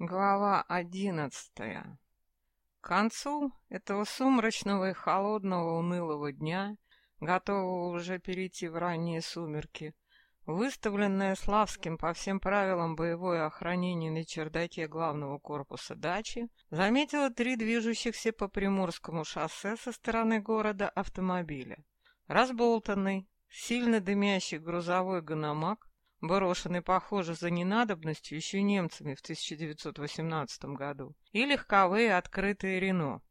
Глава одиннадцатая. К концу этого сумрачного и холодного унылого дня, готового уже перейти в ранние сумерки, выставленное Славским по всем правилам боевое охранение на чердаке главного корпуса дачи, заметило три движущихся по Приморскому шоссе со стороны города автомобиля. Разболтанный, сильно дымящий грузовой гономак брошенный, похоже, за ненадобностью еще немцами в 1918 году, и легковые открытые Рено.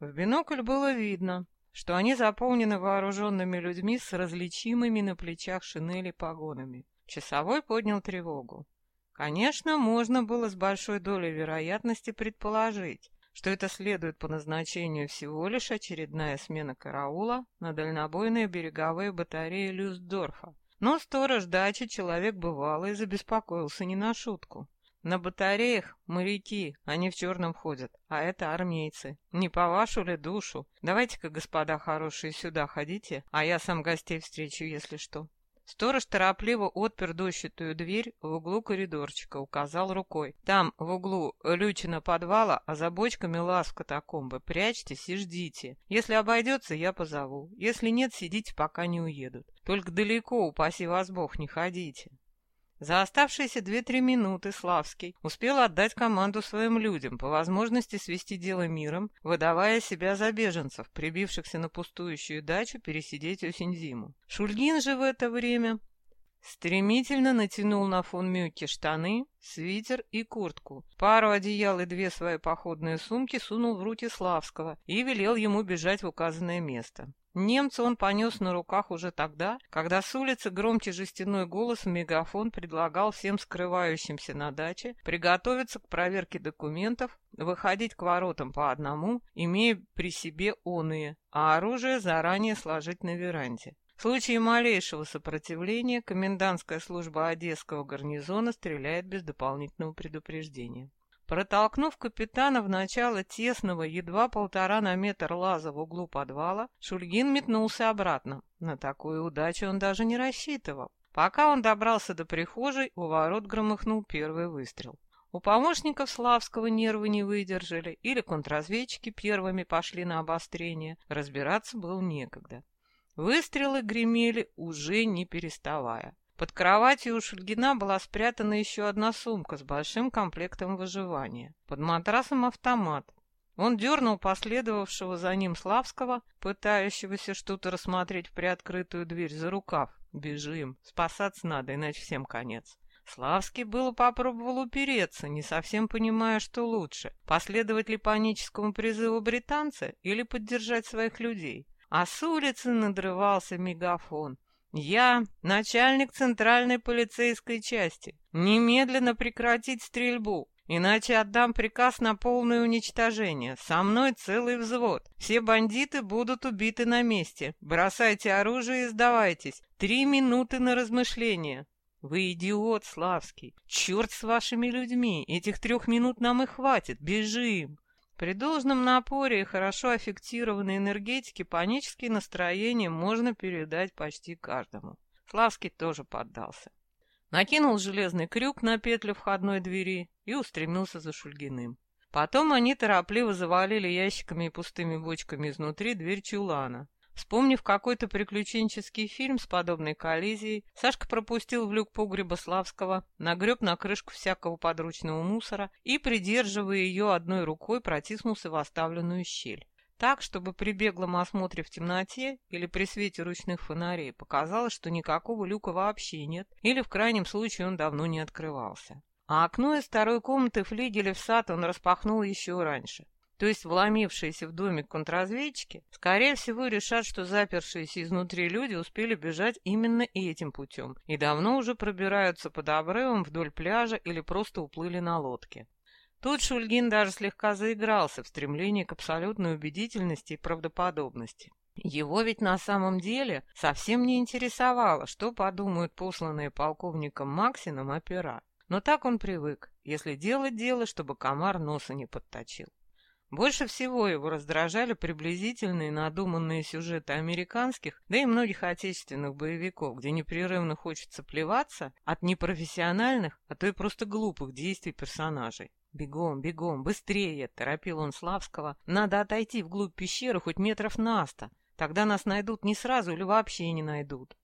В бинокль было видно, что они заполнены вооруженными людьми с различимыми на плечах шинели погонами. Часовой поднял тревогу. Конечно, можно было с большой долей вероятности предположить, что это следует по назначению всего лишь очередная смена караула на дальнобойные береговые батареи Люсдорфа, но сторож дачи человек бывалый забеспокоился не на шутку. На батареях моряки, они в черном ходят, а это армейцы. Не по вашу ли душу? Давайте-ка, господа хорошие, сюда ходите, а я сам гостей встречу, если что. Сторож торопливо отпер дощатую дверь в углу коридорчика, указал рукой. Там, в углу лючина подвала, а за бочками лаз в катакомбы. Прячьтесь и ждите. Если обойдется, я позову. Если нет, сидите, пока не уедут. Только далеко, упаси вас Бог, не ходите. За оставшиеся две-три минуты Славский успел отдать команду своим людям, по возможности свести дело миром, выдавая себя за беженцев, прибившихся на пустующую дачу пересидеть осень зиму. Шульгин же в это время стремительно натянул на фон Мюки штаны, свитер и куртку. Пару одеял и две свои походные сумки сунул в руки Славского и велел ему бежать в указанное место. Немца он понес на руках уже тогда, когда с улицы громкий жестяной голос в мегафон предлагал всем скрывающимся на даче приготовиться к проверке документов, выходить к воротам по одному, имея при себе оные, а оружие заранее сложить на веранде. В случае малейшего сопротивления комендантская служба Одесского гарнизона стреляет без дополнительного предупреждения. Протолкнув капитана в начало тесного, едва полтора на метр лаза в углу подвала, Шульгин метнулся обратно. На такую удачу он даже не рассчитывал. Пока он добрался до прихожей, у ворот громыхнул первый выстрел. У помощников Славского нервы не выдержали, или контрразведчики первыми пошли на обострение. Разбираться было некогда. Выстрелы гремели, уже не переставая. Под кроватью у Шульгина была спрятана еще одна сумка с большим комплектом выживания. Под матрасом автомат. Он дернул последовавшего за ним Славского, пытающегося что-то рассмотреть в приоткрытую дверь, за рукав. «Бежим, спасаться надо, иначе всем конец». Славский было попробовал упереться, не совсем понимая, что лучше, последовать ли паническому призыву британца или поддержать своих людей. А с улицы надрывался мегафон. Я начальник центральной полицейской части. Немедленно прекратить стрельбу, иначе отдам приказ на полное уничтожение. Со мной целый взвод. Все бандиты будут убиты на месте. Бросайте оружие и сдавайтесь. Три минуты на размышление. Вы идиот, Славский. Черт с вашими людьми. Этих трех минут нам и хватит. Бежим. При должном напоре и хорошо аффектированной энергетике панические настроения можно передать почти каждому. Славский тоже поддался. Накинул железный крюк на петлю входной двери и устремился за Шульгиным. Потом они торопливо завалили ящиками и пустыми бочками изнутри дверь чулана. Вспомнив какой-то приключенческий фильм с подобной коллизией, Сашка пропустил в люк погреба Славского, нагреб на крышку всякого подручного мусора и, придерживая ее одной рукой, протиснулся в оставленную щель. Так, чтобы при беглом осмотре в темноте или при свете ручных фонарей показалось, что никакого люка вообще нет, или в крайнем случае он давно не открывался. А окно из второй комнаты флигеля в сад он распахнул еще раньше. То есть вломившиеся в домик контрразведчики, скорее всего, решат, что запершиеся изнутри люди успели бежать именно этим путем и давно уже пробираются под обрывом вдоль пляжа или просто уплыли на лодке. Тут Шульгин даже слегка заигрался в стремлении к абсолютной убедительности и правдоподобности. Его ведь на самом деле совсем не интересовало, что подумают посланные полковником Максином опера. Но так он привык, если делать дело, чтобы комар носа не подточил. Больше всего его раздражали приблизительные надуманные сюжеты американских, да и многих отечественных боевиков, где непрерывно хочется плеваться от непрофессиональных, а то и просто глупых действий персонажей. «Бегом, бегом, быстрее!» — торопил он Славского. «Надо отойти вглубь пещеры хоть метров на сто. Тогда нас найдут не сразу или вообще не найдут».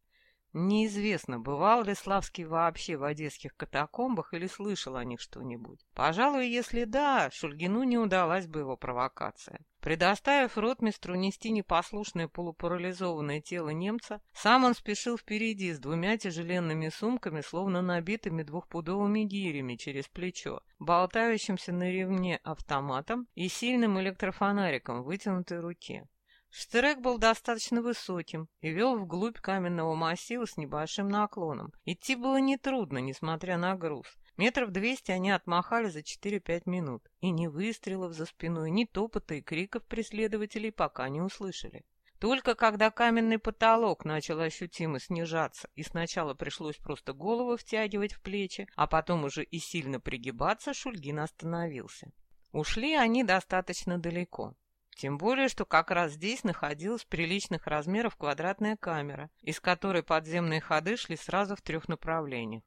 Неизвестно, бывал ли Славский вообще в одесских катакомбах или слышал о них что-нибудь. Пожалуй, если да, Шульгину не удалась бы его провокация. Предоставив ротмистру нести непослушное полупарализованное тело немца, сам он спешил впереди с двумя тяжеленными сумками, словно набитыми двухпудовыми гирями через плечо, болтающимся на ремне автоматом и сильным электрофонариком в вытянутой руке. Штрек был достаточно высоким и вел вглубь каменного массива с небольшим наклоном. Идти было нетрудно, несмотря на груз. Метров двести они отмахали за четыре-пять минут, и ни выстрелов за спиной, ни топота и криков преследователей пока не услышали. Только когда каменный потолок начал ощутимо снижаться, и сначала пришлось просто голову втягивать в плечи, а потом уже и сильно пригибаться, Шульгин остановился. Ушли они достаточно далеко. Тем более, что как раз здесь находилась приличных размеров квадратная камера, из которой подземные ходы шли сразу в трех направлениях.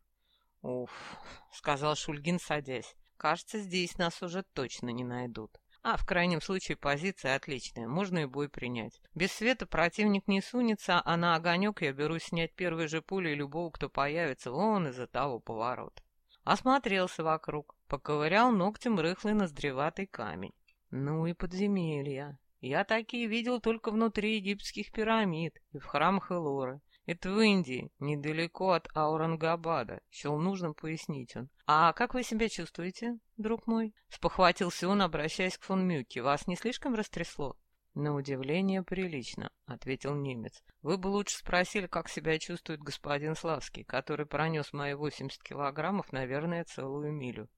«Уф», — сказал Шульгин, садясь, — «кажется, здесь нас уже точно не найдут». А в крайнем случае позиция отличная, можно и бой принять. Без света противник не сунется, а на огонек я берусь снять первые же пули любого, кто появится вон из-за того поворота. Осмотрелся вокруг, поковырял ногтем рыхлый ноздреватый камень. Ну и подземелья. Я такие видел только внутри египетских пирамид и в храмах Элоры. Это в Индии, недалеко от Аурангабада, счел нужным пояснить он. А как вы себя чувствуете, друг мой? Спохватился он, обращаясь к фон Мюке. Вас не слишком растрясло? На удивление прилично, ответил немец. Вы бы лучше спросили, как себя чувствует господин Славский, который пронес мои 80 килограммов, наверное, целую милю.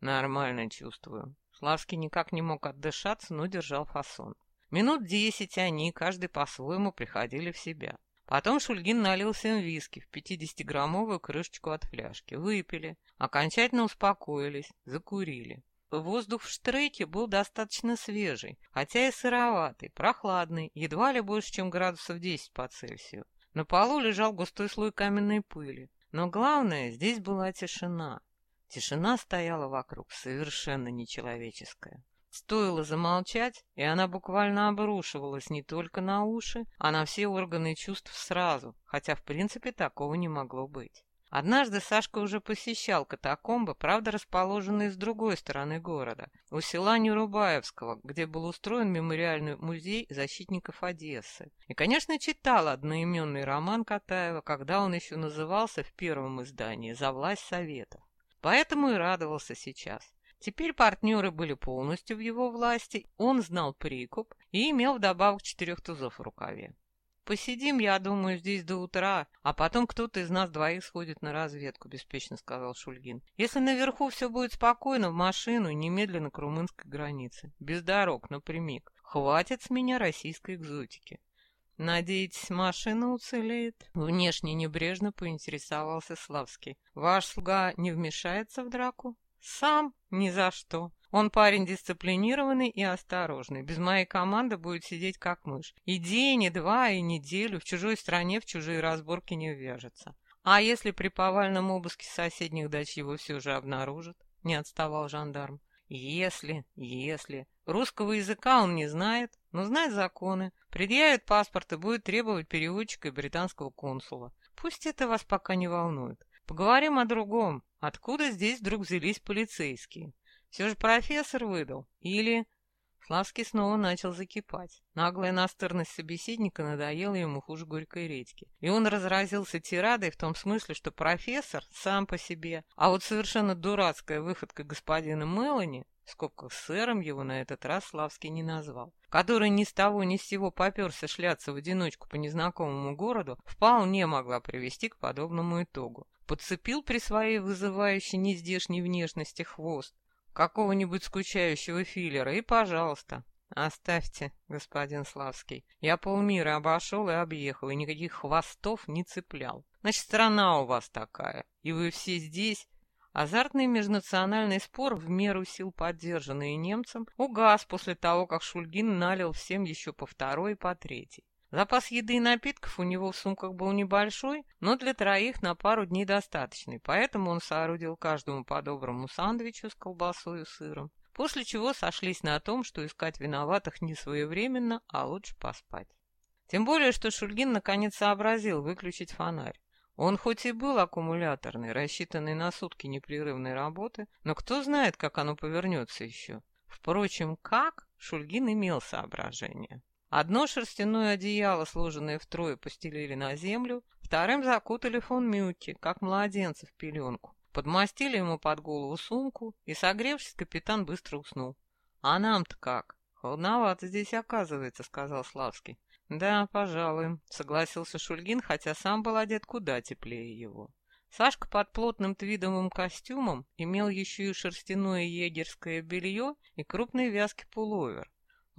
Нормально чувствую, Славский никак не мог отдышаться, но держал фасон. Минут десять они, каждый по-своему, приходили в себя. Потом Шульгин налил всем виски в 50-граммовую крышечку от фляжки. Выпили, окончательно успокоились, закурили. Воздух в штреке был достаточно свежий, хотя и сыроватый, прохладный, едва ли больше, чем градусов 10 по Цельсию. На полу лежал густой слой каменной пыли. Но главное, здесь была тишина. Тишина стояла вокруг, совершенно нечеловеческая. Стоило замолчать, и она буквально обрушивалась не только на уши, а на все органы чувств сразу, хотя в принципе такого не могло быть. Однажды Сашка уже посещал катакомбы, правда расположенные с другой стороны города, у села Нерубаевского, где был устроен мемориальный музей защитников Одессы. И, конечно, читал одноименный роман Катаева, когда он еще назывался в первом издании «За власть Советов». Поэтому и радовался сейчас. Теперь партнеры были полностью в его власти, он знал прикуп и имел вдобавок четырех тузов в рукаве. «Посидим, я думаю, здесь до утра, а потом кто-то из нас двоих сходит на разведку», — беспечно сказал Шульгин. «Если наверху все будет спокойно, в машину немедленно к румынской границе. Без дорог, напрямик. Хватит с меня российской экзотики». «Надеетесь, машина уцелеет?» Внешне небрежно поинтересовался Славский. «Ваш слуга не вмешается в драку?» «Сам? Ни за что. Он парень дисциплинированный и осторожный. Без моей команды будет сидеть как мышь. И день, и два, и неделю в чужой стране в чужие разборки не вяжется. А если при повальном обыске соседних дач его все же обнаружат?» Не отставал жандарм. «Если, если...» Русского языка он не знает, но знает законы, предъявит паспорт и будет требовать переводчика и британского консула. Пусть это вас пока не волнует. Поговорим о другом. Откуда здесь вдруг взялись полицейские? Все же профессор выдал. Или... Славский снова начал закипать. Наглая настырность собеседника надоела ему хуже горькой редьки. И он разразился тирадой в том смысле, что профессор сам по себе, а вот совершенно дурацкая выходка господина Мелани в скобках сэром его на этот раз Славский не назвал, который ни с того ни с сего поперся шляться в одиночку по незнакомому городу, вполне могла привести к подобному итогу. Подцепил при своей вызывающей нездешней внешности хвост какого-нибудь скучающего филлера и, пожалуйста, «Оставьте, господин Славский. Я полмира обошел и объехал, и никаких хвостов не цеплял. Значит, страна у вас такая, и вы все здесь Азартный межнациональный спор, в меру сил поддержанный немцем, угас после того, как Шульгин налил всем еще по второй и по третьей. Запас еды и напитков у него в сумках был небольшой, но для троих на пару дней достаточный, поэтому он соорудил каждому по доброму сандвичу с колбасой и сыром, после чего сошлись на том, что искать виноватых не своевременно, а лучше поспать. Тем более, что Шульгин наконец сообразил выключить фонарь. Он хоть и был аккумуляторный, рассчитанный на сутки непрерывной работы, но кто знает, как оно повернется еще. Впрочем, как, Шульгин имел соображение. Одно шерстяное одеяло, сложенное втрое, постелили на землю, вторым закутали фон Мюки, как младенца в пеленку. Подмастили ему под голову сумку, и, согревшись, капитан быстро уснул. «А нам-то как? Холодновато здесь оказывается», — сказал Славский. «Да, пожалуй», — согласился Шульгин, хотя сам был одет куда теплее его. Сашка под плотным твидовым костюмом имел еще и шерстяное егерское белье и крупный вязкий пуловер.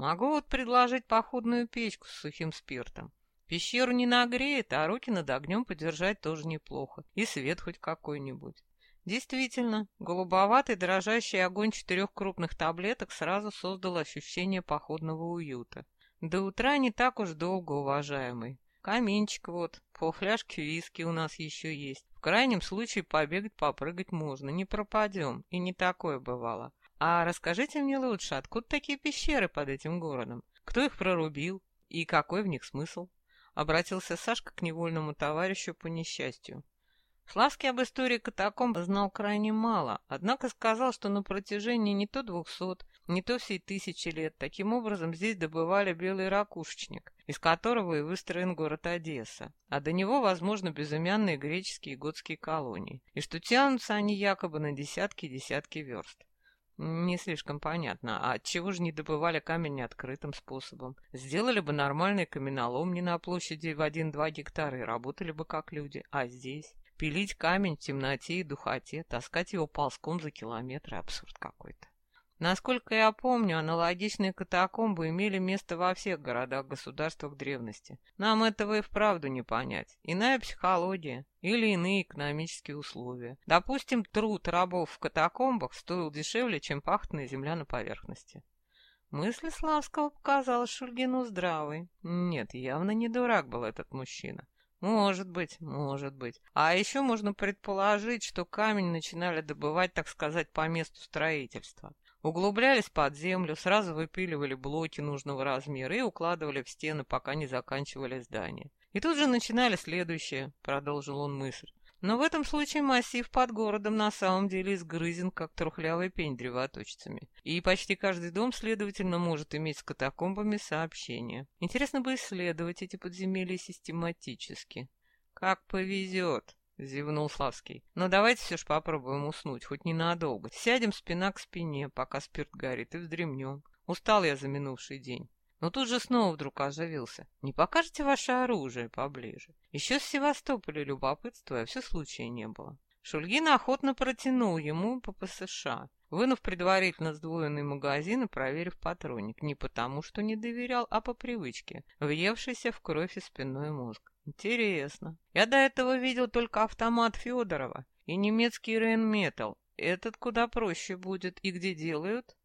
Могу вот предложить походную печку с сухим спиртом. Пещеру не нагреет, а руки над огнем подержать тоже неплохо. И свет хоть какой-нибудь. Действительно, голубоватый дрожащий огонь четырех крупных таблеток сразу создал ощущение походного уюта. До утра не так уж долго, уважаемый. Каминчик вот, полфляжки виски у нас еще есть. В крайнем случае побегать, попрыгать можно, не пропадем. И не такое бывало. А расскажите мне лучше, откуда такие пещеры под этим городом? Кто их прорубил? И какой в них смысл? Обратился Сашка к невольному товарищу по несчастью. Славский об истории катакомб знал крайне мало, однако сказал, что на протяжении не то двухсот, не то всей тысячи лет таким образом здесь добывали белый ракушечник, из которого и выстроен город Одесса, а до него, возможно, безымянные греческие и готские колонии, и что тянутся они якобы на десятки и десятки верст. Не слишком понятно. А отчего же не добывали камень открытым способом? Сделали бы нормальный каменоломни на площади в 1-2 гектара и работали бы как люди. А здесь? Пилить камень в темноте и духоте, таскать его ползком за километры — абсурд какой-то. Насколько я помню, аналогичные катакомбы имели место во всех городах-государствах древности. Нам этого и вправду не понять. Иная психология или иные экономические условия. Допустим, труд рабов в катакомбах стоил дешевле, чем пахотная земля на поверхности. Мысль Славского показалась Шульгину здравой. Нет, явно не дурак был этот мужчина. Может быть, может быть. А еще можно предположить, что камень начинали добывать, так сказать, по месту строительства. Углублялись под землю, сразу выпиливали блоки нужного размера и укладывали в стены, пока не заканчивали здание. И тут же начинали следующее, продолжил он мысль. Но в этом случае массив под городом на самом деле изгрызен, как трухлявый пень древоточцами. И почти каждый дом, следовательно, может иметь с катакомбами сообщение. Интересно бы исследовать эти подземелья систематически. Как повезет. — зевнул Славский. «Но давайте все ж попробуем уснуть, хоть ненадолго. Сядем спина к спине, пока спирт горит, и вздремнем. Устал я за минувший день». Но тут же снова вдруг оживился. «Не покажете ваше оружие поближе?» Еще с Севастополя любопытствуя, все случая не было. Шульгин охотно протянул ему по ПСШ, вынув предварительно сдвоенный магазин и проверив патроник. Не потому, что не доверял, а по привычке, въевшийся в кровь и спинной мозг. Интересно. Я до этого видел только автомат Федорова и немецкий Рейнметал. Этот куда проще будет. И где делают?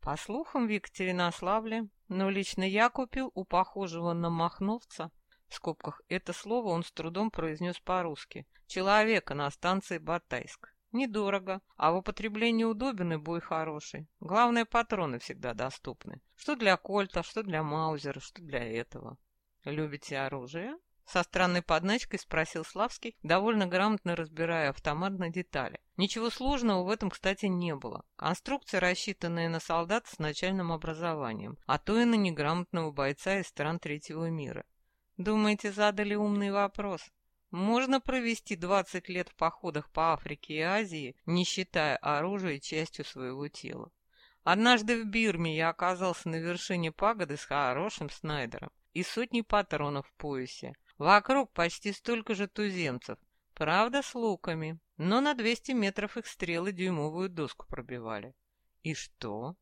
По слухам, в Екатеринославле. Но лично я купил у похожего на Махновца, в скобках это слово он с трудом произнес по-русски, человека на станции Батайск. Недорого, а в употреблении удобен и бой хороший. Главное, патроны всегда доступны. Что для кольта, что для маузера, что для этого. Любите оружие? Со странной подначкой спросил Славский, довольно грамотно разбирая автомат на детали. Ничего сложного в этом, кстати, не было. Конструкция, рассчитанная на солдат с начальным образованием, а то и на неграмотного бойца из стран третьего мира. Думаете, задали умный вопрос? Можно провести 20 лет в походах по Африке и Азии, не считая оружия частью своего тела. Однажды в Бирме я оказался на вершине пагоды с хорошим снайдером и сотней патронов в поясе, Вокруг почти столько же туземцев, правда с луками, но на 200 метров их стрелы дюймовую доску пробивали. И что?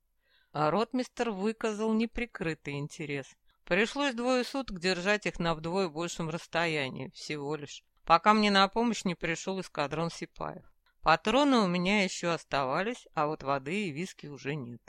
А ротмистер выказал неприкрытый интерес. Пришлось двое суток держать их на вдвое большем расстоянии, всего лишь, пока мне на помощь не пришел эскадрон Сипаев. Патроны у меня еще оставались, а вот воды и виски уже нет.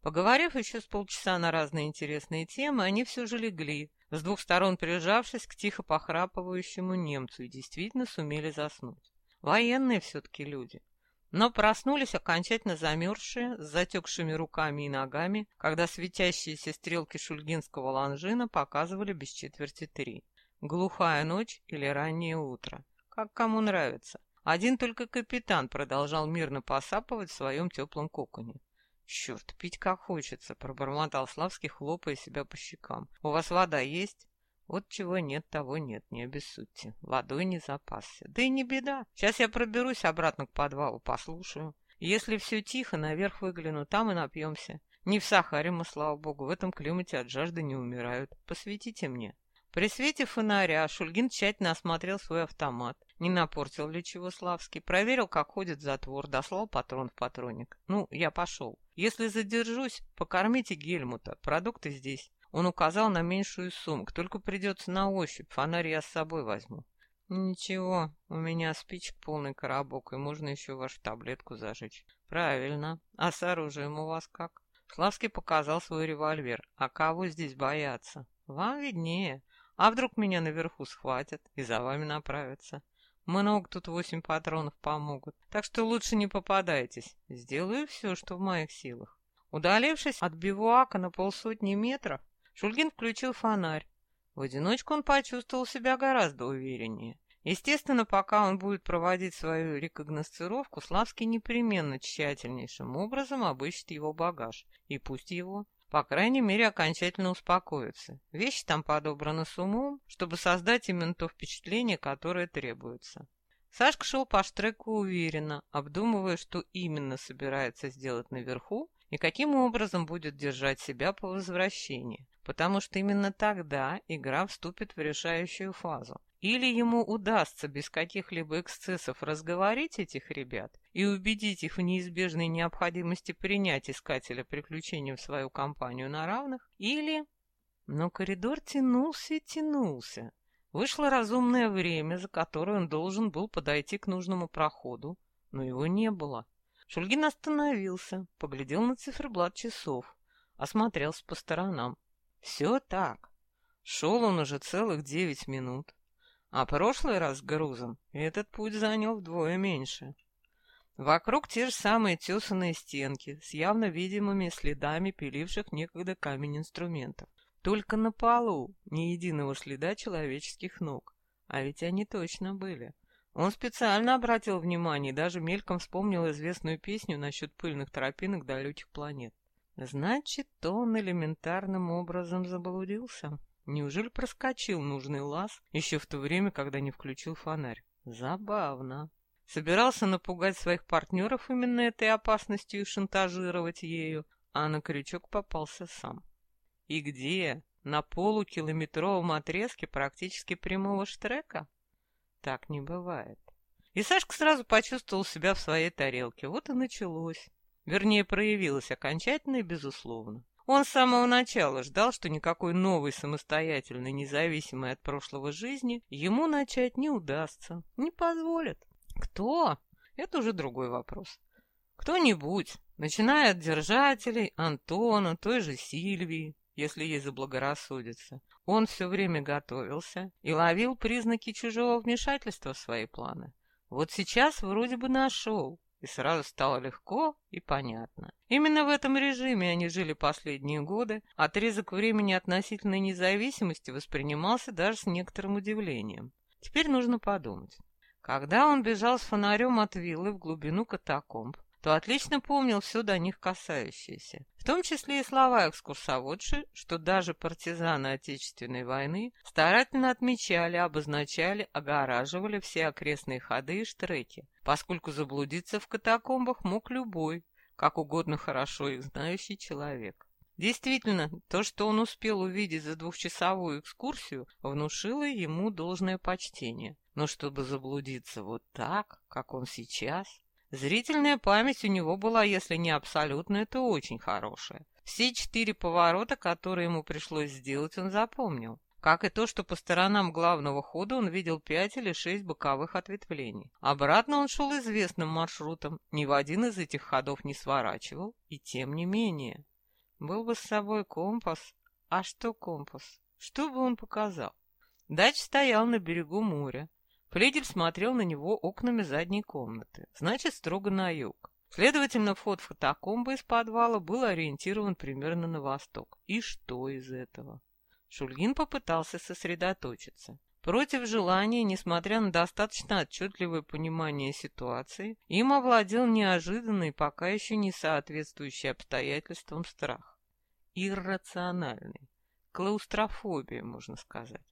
Поговорив еще с полчаса на разные интересные темы, они все же легли, с двух сторон прижавшись к тихо похрапывающему немцу, и действительно сумели заснуть. Военные все-таки люди. Но проснулись окончательно замерзшие, с затекшими руками и ногами, когда светящиеся стрелки шульгинского ланжина показывали без четверти три. Глухая ночь или раннее утро. Как кому нравится. Один только капитан продолжал мирно посапывать в своем теплом коконе. «Черт, пить как хочется», — пробормотал Славский, хлопая себя по щекам. «У вас вода есть?» «Вот чего нет, того нет, не обессудьте. Водой не запасся. Да и не беда. Сейчас я проберусь обратно к подвалу, послушаю. Если все тихо, наверх выгляну, там и напьемся. Не в Сахаре мы, слава богу, в этом климате от жажды не умирают. Посветите мне». При свете фонаря Шульгин тщательно осмотрел свой автомат. Не напортил ли чего Славский? Проверил, как ходит затвор, дослал патрон в патронник. Ну, я пошел. Если задержусь, покормите Гельмута. Продукты здесь. Он указал на меньшую сумку. Только придется на ощупь. Фонарь я с собой возьму. Ничего, у меня спичек полный коробок, и можно еще вашу таблетку зажечь. Правильно. А с оружием у вас как? Славский показал свой револьвер. А кого здесь бояться? Вам виднее. А вдруг меня наверху схватят и за вами направятся? Много тут восемь патронов помогут, так что лучше не попадайтесь. Сделаю все, что в моих силах. Удалившись от бивуака на полсотни метров, Шульгин включил фонарь. В одиночку он почувствовал себя гораздо увереннее. Естественно, пока он будет проводить свою рекогносцировку, Славский непременно тщательнейшим образом обыщет его багаж. И пусть его по крайней мере, окончательно успокоиться. Вещи там подобраны с умом, чтобы создать именно то впечатление, которое требуется. Сашка шел по штреку уверенно, обдумывая, что именно собирается сделать наверху и каким образом будет держать себя по возвращении, потому что именно тогда игра вступит в решающую фазу. Или ему удастся без каких-либо эксцессов разговорить этих ребят и убедить их в неизбежной необходимости принять искателя приключений в свою компанию на равных, или... Но коридор тянулся и тянулся. Вышло разумное время, за которое он должен был подойти к нужному проходу, но его не было. Шульгин остановился, поглядел на циферблат часов, осмотрелся по сторонам. Все так. Шел он уже целых девять минут. А прошлый раз с грузом этот путь занял вдвое меньше. Вокруг те же самые тесанные стенки с явно видимыми следами пиливших некогда камень инструментов. Только на полу ни единого следа человеческих ног. А ведь они точно были. Он специально обратил внимание и даже мельком вспомнил известную песню насчет пыльных тропинок далеких планет. Значит, он элементарным образом заблудился. Неужели проскочил нужный лаз еще в то время, когда не включил фонарь? Забавно. Собирался напугать своих партнеров именно этой опасностью и шантажировать ею, а на крючок попался сам. И где? На полукилометровом отрезке практически прямого штрека? Так не бывает. И Сашка сразу почувствовал себя в своей тарелке. Вот и началось. Вернее, проявилось окончательно и безусловно. Он с самого начала ждал, что никакой новой самостоятельной, независимой от прошлого жизни ему начать не удастся, не позволят. Кто? Это уже другой вопрос. Кто-нибудь, начиная от держателей, Антона, той же Сильвии, если ей заблагорассудится. Он все время готовился и ловил признаки чужого вмешательства в свои планы. Вот сейчас вроде бы нашел, и сразу стало легко и понятно. Именно в этом режиме они жили последние годы, отрезок времени относительной независимости воспринимался даже с некоторым удивлением. Теперь нужно подумать. Когда он бежал с фонарем от виллы в глубину катакомб, то отлично помнил все до них касающееся. В том числе и слова экскурсоводши, что даже партизаны Отечественной войны старательно отмечали, обозначали, огораживали все окрестные ходы и штреки, поскольку заблудиться в катакомбах мог любой, как угодно хорошо их знающий человек. Действительно, то, что он успел увидеть за двухчасовую экскурсию, внушило ему должное почтение. Но чтобы заблудиться вот так, как он сейчас... Зрительная память у него была, если не абсолютная, то очень хорошая. Все четыре поворота, которые ему пришлось сделать, он запомнил. Как и то, что по сторонам главного хода он видел пять или шесть боковых ответвлений. Обратно он шел известным маршрутом, ни в один из этих ходов не сворачивал, и тем не менее. Был бы с собой компас. А что компас? Что бы он показал? Дач стоял на берегу моря. Флигель смотрел на него окнами задней комнаты, значит, строго на юг. Следовательно, вход в катакомбы из подвала был ориентирован примерно на восток. И что из этого? Шульгин попытался сосредоточиться. Против желания, несмотря на достаточно отчетливое понимание ситуации, им овладел неожиданный, пока еще не соответствующий обстоятельствам страх. Иррациональный. Клаустрофобия, можно сказать.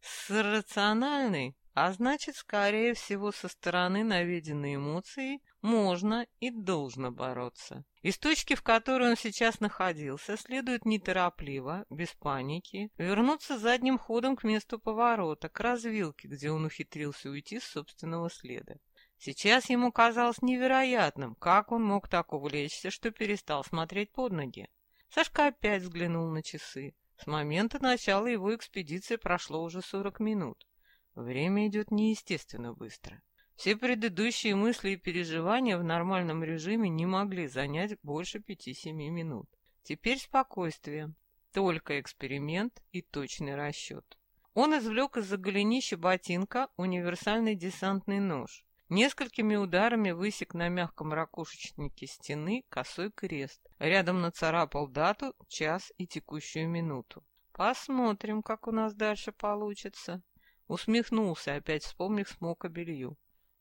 С рациональной, а значит, скорее всего, со стороны наведенной эмоции можно и должно бороться. Из точки, в которой он сейчас находился, следует неторопливо, без паники, вернуться задним ходом к месту поворота, к развилке, где он ухитрился уйти с собственного следа. Сейчас ему казалось невероятным, как он мог так увлечься, что перестал смотреть под ноги. Сашка опять взглянул на часы. С момента начала его экспедиции прошло уже сорок минут. Время идет неестественно быстро. Все предыдущие мысли и переживания в нормальном режиме не могли занять больше пяти-семи минут. Теперь спокойствие, только эксперимент и точный расчет. Он извлек из-за голенища ботинка универсальный десантный нож. Несколькими ударами высек на мягком ракушечнике стены косой крест. Рядом нацарапал дату, час и текущую минуту. Посмотрим, как у нас дальше получится. Усмехнулся, опять вспомнив смока белью.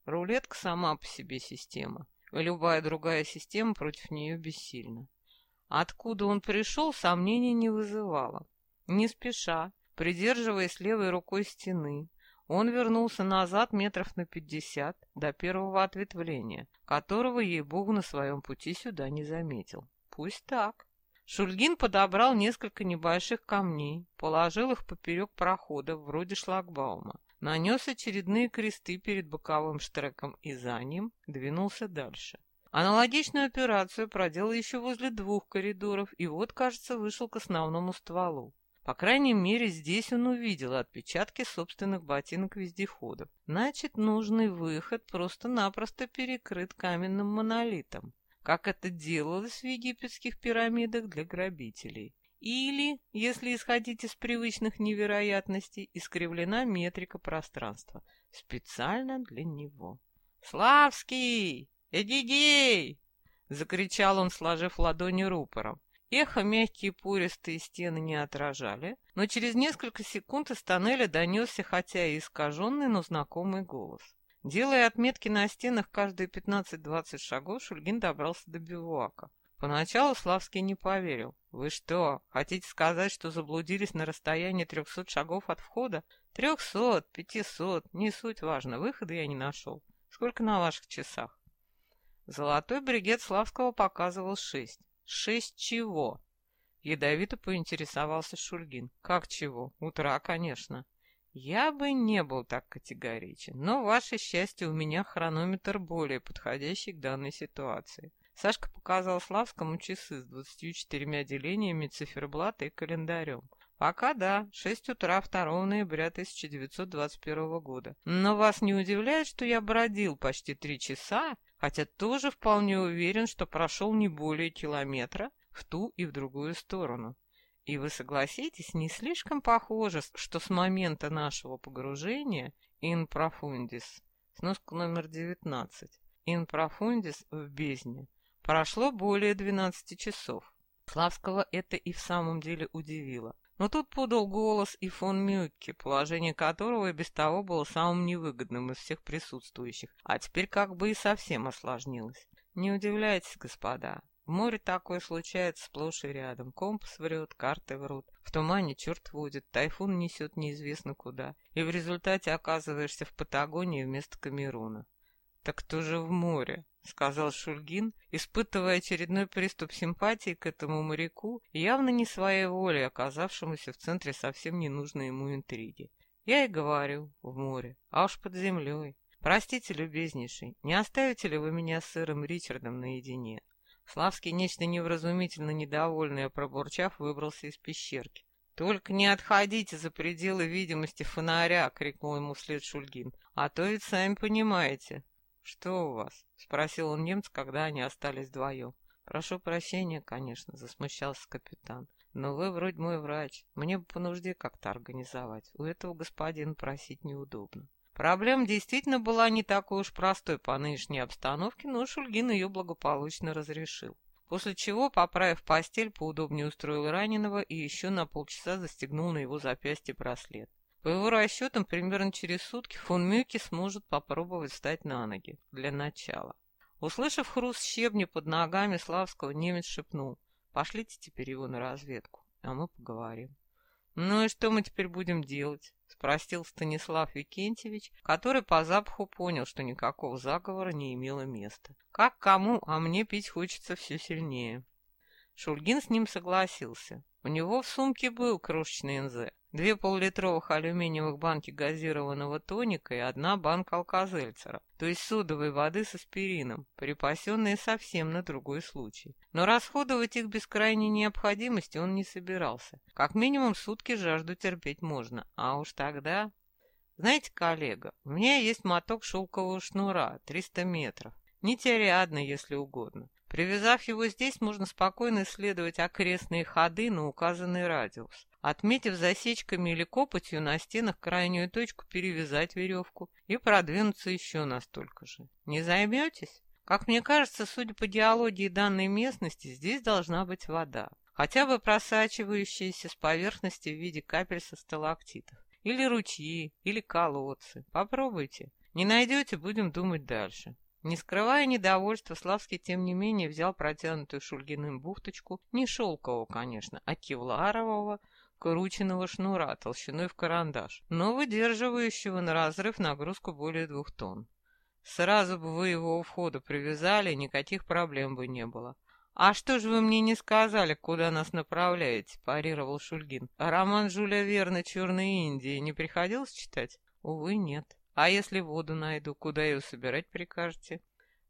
Рулетка сама по себе система. Любая другая система против нее бессильна. Откуда он пришел, сомнений не вызывало. Не спеша, придерживаясь левой рукой стены, он вернулся назад метров на пятьдесят до первого ответвления, которого ей-богу на своем пути сюда не заметил. Пусть так. Шульгин подобрал несколько небольших камней, положил их поперек прохода, вроде шлагбаума, нанес очередные кресты перед боковым штреком и за ним двинулся дальше. Аналогичную операцию проделал еще возле двух коридоров и вот, кажется, вышел к основному стволу. По крайней мере, здесь он увидел отпечатки собственных ботинок вездеходов. Значит, нужный выход просто-напросто перекрыт каменным монолитом как это делалось в египетских пирамидах для грабителей. Или, если исходить из привычных невероятностей, искривлена метрика пространства специально для него. «Славский! Эдигей!» — закричал он, сложив ладони рупором. Эхо мягкие пористые стены не отражали, но через несколько секунд из тоннеля донесся, хотя и искаженный, но знакомый голос. Делая отметки на стенах каждые 15-20 шагов, Шульгин добрался до бивуака. Поначалу Славский не поверил. «Вы что, хотите сказать, что заблудились на расстоянии трехсот шагов от входа?» «Трехсот, пятисот, не суть важно, выхода я не нашел. Сколько на ваших часах?» Золотой бригет Славского показывал шесть. «Шесть чего?» Ядовито поинтересовался Шульгин. «Как чего? Утра, конечно». Я бы не был так категоричен, но, ваше счастье, у меня хронометр более подходящий к данной ситуации. Сашка показал Славскому часы с 24 делениями циферблата и календарем. Пока да, 6 утра 2 ноября 1921 года. Но вас не удивляет, что я бродил почти три часа, хотя тоже вполне уверен, что прошел не более километра в ту и в другую сторону. И вы согласитесь, не слишком похоже, что с момента нашего погружения in profundis, сноска номер 19, in profundis в бездне, прошло более 12 часов. Славского это и в самом деле удивило. Но тут подал голос и фон Мюкке, положение которого и без того было самым невыгодным из всех присутствующих, а теперь как бы и совсем осложнилось. Не удивляйтесь, господа, в море такое случается сплошь и рядом. Компас врет, карты врут. В тумане черт водит, тайфун несет неизвестно куда. И в результате оказываешься в Патагонии вместо Камеруна. «Так кто же в море?» — сказал Шульгин, испытывая очередной приступ симпатии к этому моряку, явно не своей волей, оказавшемуся в центре совсем ненужной ему интриги. «Я и говорю, в море, а уж под землей. Простите, любезнейший, не оставите ли вы меня с сыром Ричардом наедине?» Славский, нечто невразумительно недовольный, пробурчав, выбрался из пещерки. «Только не отходите за пределы видимости фонаря!» — крикнул ему вслед Шульгин. «А то ведь сами понимаете». «Что у вас?» — спросил он немца, когда они остались вдвоем. Прошу прощения, конечно, засмущался капитан. Но вы вроде мой врач. Мне бы по нужде как-то организовать. У этого господина просить неудобно. Проблема действительно была не такой уж простой по нынешней обстановке, но Шульгин ее благополучно разрешил. После чего, поправив постель, поудобнее устроил раненого и еще на полчаса застегнул на его запястье браслет. По его расчетам, примерно через сутки фон Мюки сможет попробовать встать на ноги. Для начала. Услышав хруст щебня под ногами Славского, немец шепнул. «Пошлите теперь его на разведку, а мы поговорим». «Ну и что мы теперь будем делать?» — спросил Станислав Викентьевич, который по запаху понял, что никакого заговора не имело места. «Как кому, а мне пить хочется все сильнее». Шульгин с ним согласился. У него в сумке был крошечный НЗ. Две полулитровых алюминиевых банки газированного тоника и одна банка алкозельцера, то есть содовой воды с аспирином, припасенные совсем на другой случай. Но расходовать их без крайней необходимости он не собирался. Как минимум сутки жажду терпеть можно, а уж тогда... Знаете, коллега, у меня есть моток шелкового шнура, 300 метров. Нитярядно, если угодно. Привязав его здесь, можно спокойно исследовать окрестные ходы на указанный радиус. Отметив засечками или копотью на стенах крайнюю точку, перевязать веревку и продвинуться еще настолько же. Не займетесь? Как мне кажется, судя по геологии данной местности, здесь должна быть вода. Хотя бы просачивающаяся с поверхности в виде капель со сталактитов. Или ручьи, или колодцы. Попробуйте. Не найдете, будем думать дальше. Не скрывая недовольства, Славский, тем не менее, взял протянутую Шульгиным бухточку, не шелкового, конечно, а кевларового, крученного шнура толщиной в карандаш, но выдерживающего на разрыв нагрузку более двух тонн. Сразу бы вы его у входа привязали, никаких проблем бы не было. «А что же вы мне не сказали, куда нас направляете?» – парировал Шульгин. «А роман Жюля Верна «Черной Индии» не приходилось читать?» «Увы, нет». А если воду найду, куда ее собирать прикажете?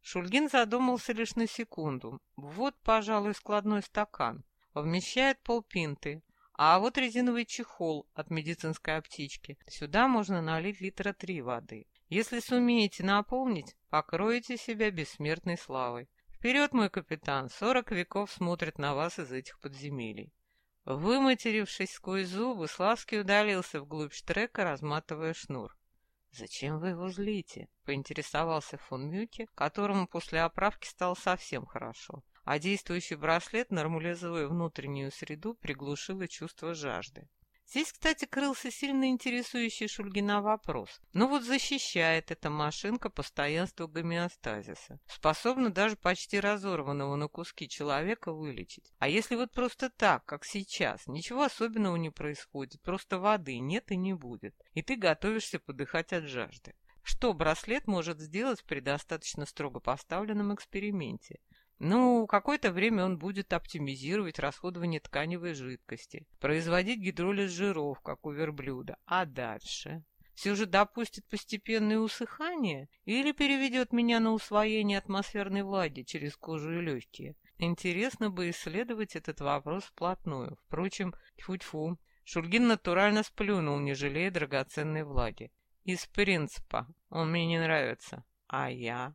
Шульгин задумался лишь на секунду. Вот, пожалуй, складной стакан. Вмещает полпинты. А вот резиновый чехол от медицинской аптечки. Сюда можно налить литра три воды. Если сумеете наполнить, покроете себя бессмертной славой. Вперед, мой капитан, сорок веков смотрят на вас из этих подземелий. Выматерившись сквозь зубы, Славский удалился вглубь штрека, разматывая шнур. «Зачем вы его злите?» — поинтересовался фон Мюке, которому после оправки стало совсем хорошо, а действующий браслет, нормализуя внутреннюю среду, приглушило чувство жажды. Здесь, кстати, крылся сильно интересующий Шульгина вопрос. Ну вот защищает эта машинка постоянство гомеостазиса. Способна даже почти разорванного на куски человека вылечить. А если вот просто так, как сейчас, ничего особенного не происходит, просто воды нет и не будет, и ты готовишься подыхать от жажды. Что браслет может сделать при достаточно строго поставленном эксперименте? Ну, какое-то время он будет оптимизировать расходование тканевой жидкости, производить гидролиз жиров, как у верблюда. А дальше? Все же допустит постепенное усыхание или переведет меня на усвоение атмосферной влаги через кожу и легкие? Интересно бы исследовать этот вопрос вплотную. Впрочем, тьфу-тьфу, Шульгин натурально сплюнул, не жалея драгоценной влаги. Из принципа. Он мне не нравится. А я?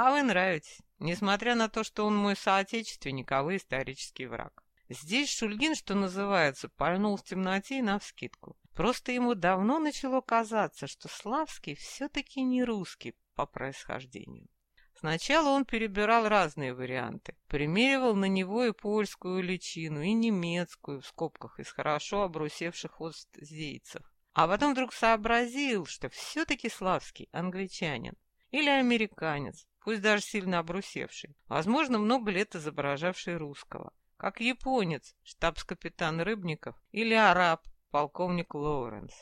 А вы нравитесь, несмотря на то, что он мой соотечественник, а вы исторический враг. Здесь Шульгин, что называется, пальнул в темноте и навскидку. Просто ему давно начало казаться, что Славский все-таки не русский по происхождению. Сначала он перебирал разные варианты, примеривал на него и польскую личину, и немецкую, в скобках, из хорошо обрусевших остзейцев. А потом вдруг сообразил, что все-таки Славский англичанин или американец, пусть даже сильно обрусевший, возможно, много лет изображавший русского, как японец, штабс-капитан Рыбников, или араб, полковник Лоуренс.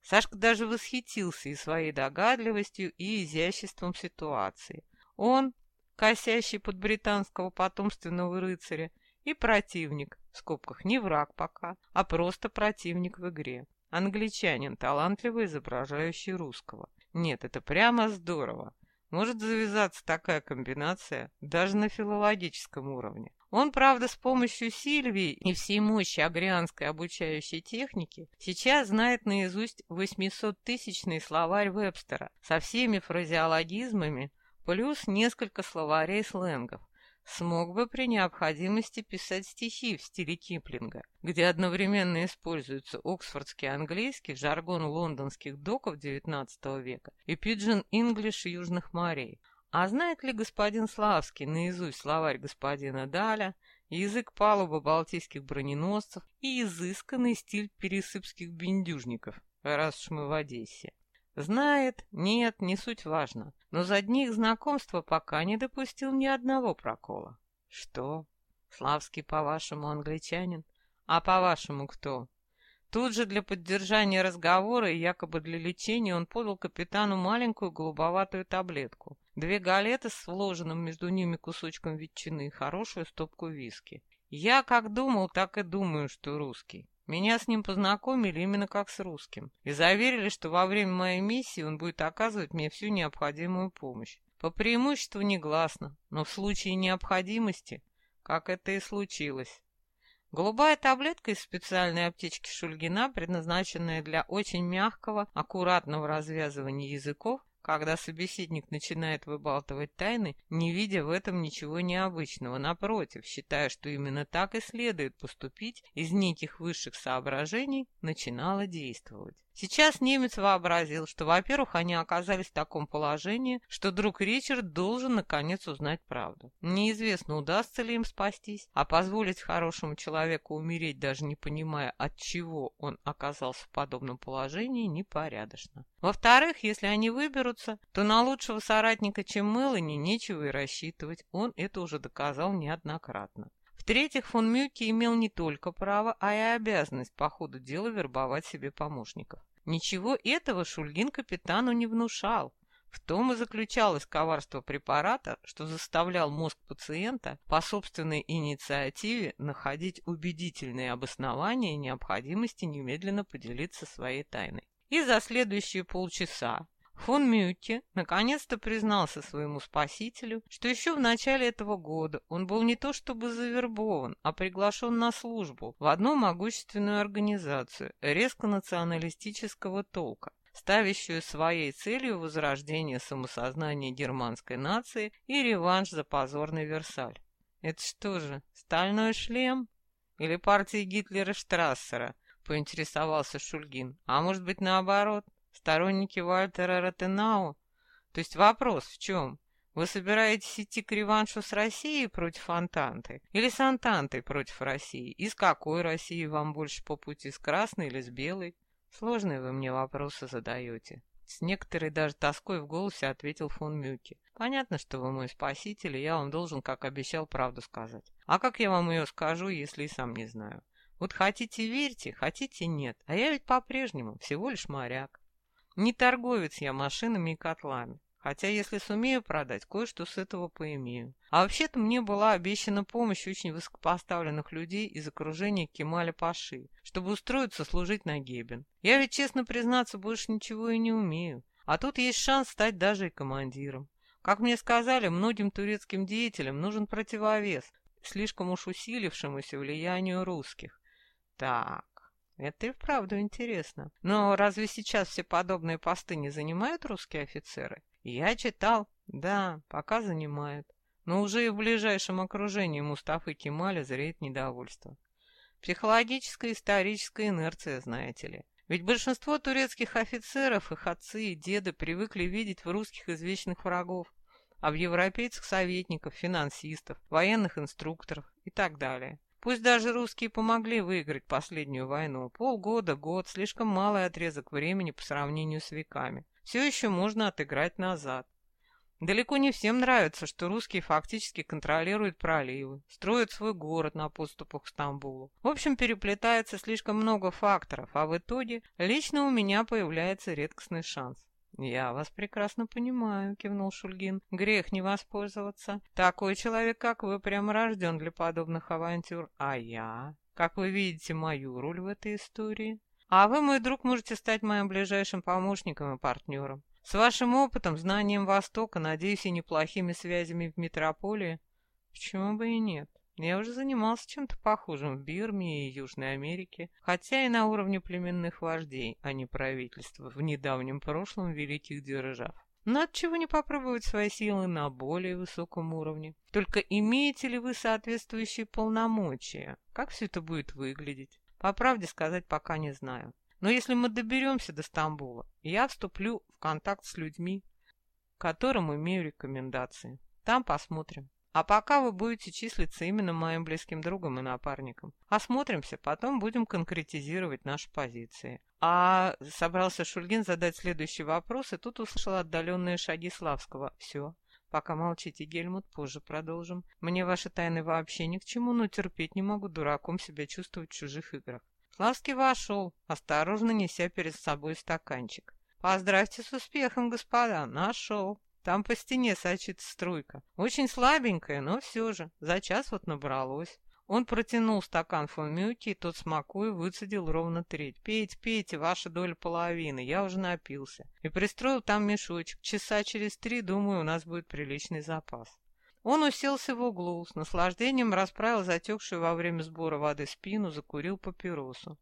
Сашка даже восхитился и своей догадливостью, и изяществом ситуации. Он, косящий под британского потомственного рыцаря, и противник, в скобках не враг пока, а просто противник в игре. Англичанин, талантливо изображающий русского. Нет, это прямо здорово. Может завязаться такая комбинация даже на филологическом уровне. Он, правда, с помощью Сильвии и всей мощи агрианской обучающей техники сейчас знает наизусть 800-тысячный словарь Вебстера со всеми фразеологизмами, плюс несколько словарей сленгов. Смог бы при необходимости писать стихи в стиле Киплинга, где одновременно используются оксфордский английский, жаргон лондонских доков XIX века и пиджин-инглиш южных морей. А знает ли господин Славский наизусть словарь господина Даля, язык палубы балтийских броненосцев и изысканный стиль пересыпских бендюжников, раз уж мы в Одессе? Знает, нет, не суть важно, но за одних знакомства пока не допустил ни одного прокола. Что? Славский, по-вашему, англичанин? А по-вашему, кто? Тут же для поддержания разговора и якобы для лечения он подал капитану маленькую голубоватую таблетку, две галеты с вложенным между ними кусочком ветчины и хорошую стопку виски. Я как думал, так и думаю, что русский. Меня с ним познакомили именно как с русским и заверили, что во время моей миссии он будет оказывать мне всю необходимую помощь. По преимуществу негласно, но в случае необходимости, как это и случилось. Голубая таблетка из специальной аптечки Шульгина, предназначенная для очень мягкого, аккуратного развязывания языков, когда собеседник начинает выбалтывать тайны, не видя в этом ничего необычного, напротив, считая, что именно так и следует поступить, из неких высших соображений начинала действовать. Сейчас немец вообразил, что, во-первых, они оказались в таком положении, что друг Ричард должен наконец узнать правду. Неизвестно, удастся ли им спастись, а позволить хорошему человеку умереть, даже не понимая, от чего он оказался в подобном положении, непорядочно. Во-вторых, если они выберутся, то на лучшего соратника, чем Мелани, нечего и рассчитывать, он это уже доказал неоднократно. В-третьих, фон Мюки имел не только право, а и обязанность по ходу дела вербовать себе помощников. Ничего этого Шульгин капитану не внушал. В том и заключалось коварство препарата, что заставлял мозг пациента по собственной инициативе находить убедительные обоснования необходимости немедленно поделиться своей тайной. И за следующие полчаса Фон Мютте наконец-то признался своему спасителю, что еще в начале этого года он был не то чтобы завербован, а приглашен на службу в одну могущественную организацию резко националистического толка, ставящую своей целью возрождение самосознания германской нации и реванш за позорный Версаль. Это что же, стальной шлем? Или партия Гитлера Штрассера? Поинтересовался Шульгин. А может быть наоборот? Сторонники Вальтера Ротенау? То есть вопрос в чем? Вы собираетесь идти к реваншу с Россией против Антанты? Или с Антантой против России? И с какой России вам больше по пути, с красной или с белой? Сложные вы мне вопросы задаете. С некоторой даже тоской в голосе ответил фон Мюки. Понятно, что вы мой спаситель, и я вам должен, как обещал, правду сказать. А как я вам ее скажу, если и сам не знаю? Вот хотите верьте, хотите нет. А я ведь по-прежнему всего лишь моряк. Не торговец я машинами и котлами. Хотя, если сумею продать, кое-что с этого поимею. А вообще-то мне была обещана помощь очень высокопоставленных людей из окружения Кемаля Паши, чтобы устроиться служить на Гебен. Я ведь, честно признаться, больше ничего и не умею. А тут есть шанс стать даже и командиром. Как мне сказали, многим турецким деятелям нужен противовес, слишком уж усилившемуся влиянию русских. Так, это и вправду интересно. Но разве сейчас все подобные посты не занимают русские офицеры? Я читал. Да, пока занимают. Но уже и в ближайшем окружении Мустафы Кемаля зреет недовольство. Психологическая историческая инерция, знаете ли. Ведь большинство турецких офицеров, их отцы и деды привыкли видеть в русских извечных врагов, а в европейцах советников, финансистов, военных инструкторов и так далее. Пусть даже русские помогли выиграть последнюю войну. Полгода, год, слишком малый отрезок времени по сравнению с веками. Все еще можно отыграть назад. Далеко не всем нравится, что русские фактически контролируют проливы, строят свой город на подступах к Стамбулу. В общем, переплетается слишком много факторов, а в итоге лично у меня появляется редкостный шанс. «Я вас прекрасно понимаю», — кивнул Шульгин. «Грех не воспользоваться. Такой человек, как вы, прямо рожден для подобных авантюр. А я? Как вы видите мою роль в этой истории? А вы, мой друг, можете стать моим ближайшим помощником и партнером. С вашим опытом, знанием Востока, надеюсь, и неплохими связями в метрополии. Почему бы и нет?» Я уже занимался чем-то похожим в Бирме и Южной Америке, хотя и на уровне племенных вождей, а не правительства, в недавнем прошлом великих держав. Надо чего не попробовать свои силы на более высоком уровне. Только имеете ли вы соответствующие полномочия? Как все это будет выглядеть? По правде сказать пока не знаю. Но если мы доберемся до Стамбула, я вступлю в контакт с людьми, которым имею рекомендации. Там посмотрим. А пока вы будете числиться именно моим близким другом и напарником. Осмотримся, потом будем конкретизировать наши позиции. А собрался Шульгин задать следующий вопрос, и тут услышал отдаленные шаги Славского. Все. Пока молчите, Гельмут, позже продолжим. Мне ваши тайны вообще ни к чему, но терпеть не могу дураком себя чувствовать в чужих играх. Славский вошел, осторожно неся перед собой стаканчик. «Поздравьте с успехом, господа! Нашел!» Там по стене сочится струйка. Очень слабенькая, но все же. За час вот набралось. Он протянул стакан фон Мюки, и тот смакуя выцедил ровно треть. «Пейте, пейте, ваша доля половины, я уже напился». И пристроил там мешочек. Часа через три, думаю, у нас будет приличный запас. Он уселся в углу, с наслаждением расправил затекшую во время сбора воды спину, закурил папиросу.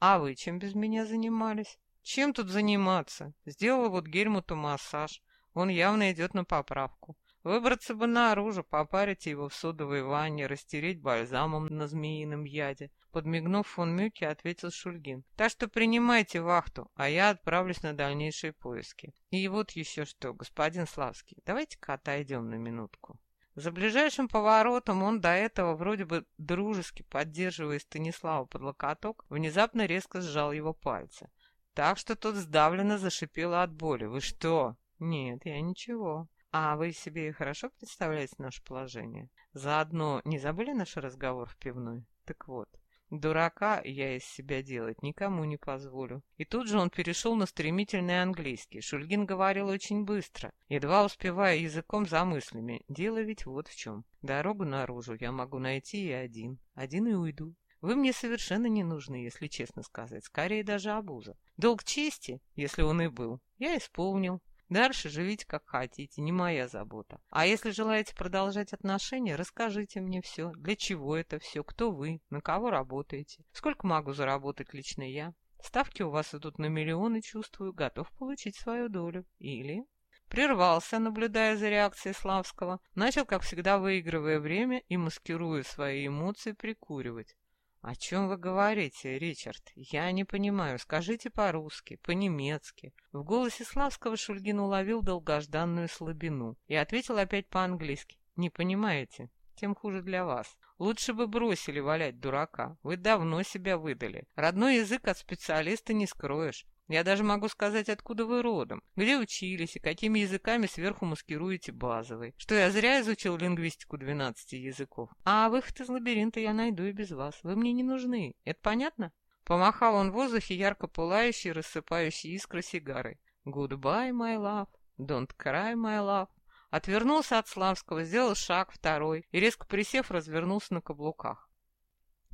«А вы чем без меня занимались?» «Чем тут заниматься?» Сделала вот Гельмуту массаж. Он явно идет на поправку. Выбраться бы наружу, попарить его в содовой ванне, растереть бальзамом на змеином яде. Подмигнув фон Мюке, ответил Шульгин. Так что принимайте вахту, а я отправлюсь на дальнейшие поиски. И вот еще что, господин Славский, давайте-ка отойдем на минутку. За ближайшим поворотом он до этого, вроде бы дружески поддерживая Станислава под локоток, внезапно резко сжал его пальцы. Так что тот сдавленно зашипел от боли. «Вы что, нет, я ничего. А вы себе хорошо представляете наше положение? Заодно не забыли наш разговор в пивной? Так вот, дурака я из себя делать никому не позволю. И тут же он перешел на стремительный английский. Шульгин говорил очень быстро, едва успевая языком за мыслями. Дело ведь вот в чем. Дорогу наружу я могу найти и один. Один и уйду. Вы мне совершенно не нужны, если честно сказать. Скорее даже обуза. Долг чести, если он и был, я исполнил. Дальше живите как хотите, не моя забота. А если желаете продолжать отношения, расскажите мне все. Для чего это все? Кто вы? На кого работаете? Сколько могу заработать лично я? Ставки у вас идут на миллионы, чувствую, готов получить свою долю. Или... Прервался, наблюдая за реакцией Славского. Начал, как всегда, выигрывая время и, маскируя свои эмоции, прикуривать. «О чем вы говорите, Ричард? Я не понимаю. Скажите по-русски, по-немецки». В голосе Славского Шульгин уловил долгожданную слабину и ответил опять по-английски. «Не понимаете? Тем хуже для вас. Лучше бы бросили валять дурака. Вы давно себя выдали. Родной язык от специалиста не скроешь. Я даже могу сказать, откуда вы родом, где учились и какими языками сверху маскируете базовый. Что я зря изучил лингвистику 12 языков. А выход из лабиринта я найду и без вас. Вы мне не нужны. Это понятно? Помахал он в воздухе ярко пылающей, рассыпающей искры сигарой. Goodbye, my love. Don't cry, my love. Отвернулся от Славского, сделал шаг второй и, резко присев, развернулся на каблуках.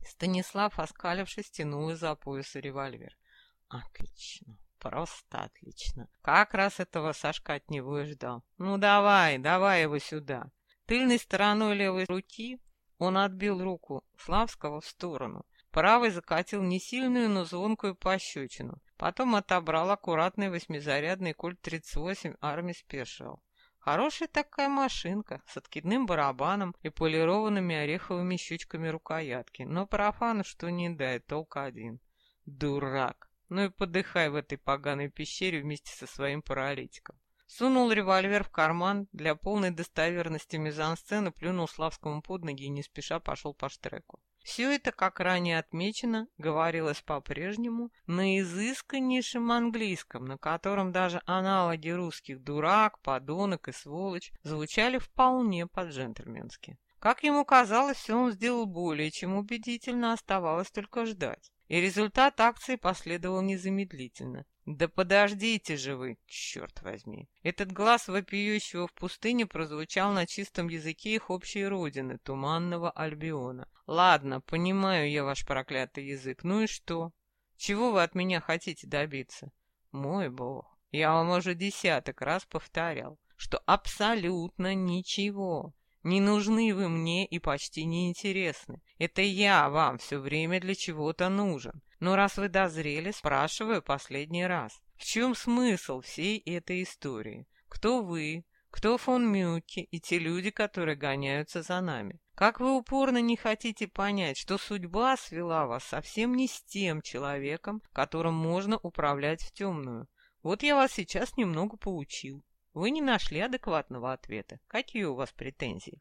Станислав, оскалившись, тянул из-за пояса револьвер. Отлично. Просто отлично. Как раз этого Сашка от него и ждал. Ну давай, давай его сюда. Тыльной стороной левой руки он отбил руку Славского в сторону. Правой закатил не сильную, но звонкую пощечину. Потом отобрал аккуратный восьмизарядный кольт-38 Арми Спешиал. Хорошая такая машинка с откидным барабаном и полированными ореховыми щучками рукоятки. Но профану что не дай, только один. Дурак. Ну и подыхай в этой поганой пещере вместе со своим паралитиком. Сунул револьвер в карман, для полной достоверности мизансцены плюнул Славскому под ноги и не спеша пошел по штреку. Все это, как ранее отмечено, говорилось по-прежнему на изысканнейшем английском, на котором даже аналоги русских «дурак», «подонок» и «сволочь» звучали вполне по-джентльменски. Как ему казалось, все он сделал более чем убедительно, оставалось только ждать. И результат акции последовал незамедлительно. Да подождите же вы, черт возьми. Этот глаз вопиющего в пустыне прозвучал на чистом языке их общей родины, туманного Альбиона. Ладно, понимаю я ваш проклятый язык, ну и что? Чего вы от меня хотите добиться? Мой бог, я вам уже десяток раз повторял, что абсолютно ничего. Не нужны вы мне и почти не интересны. Это я вам все время для чего-то нужен. Но раз вы дозрели, спрашиваю последний раз. В чем смысл всей этой истории? кто вы, кто фон Мюки и те люди, которые гоняются за нами. Как вы упорно не хотите понять, что судьба свела вас совсем не с тем человеком, которым можно управлять в темную. Вот я вас сейчас немного поучил. Вы не нашли адекватного ответа. Какие у вас претензии?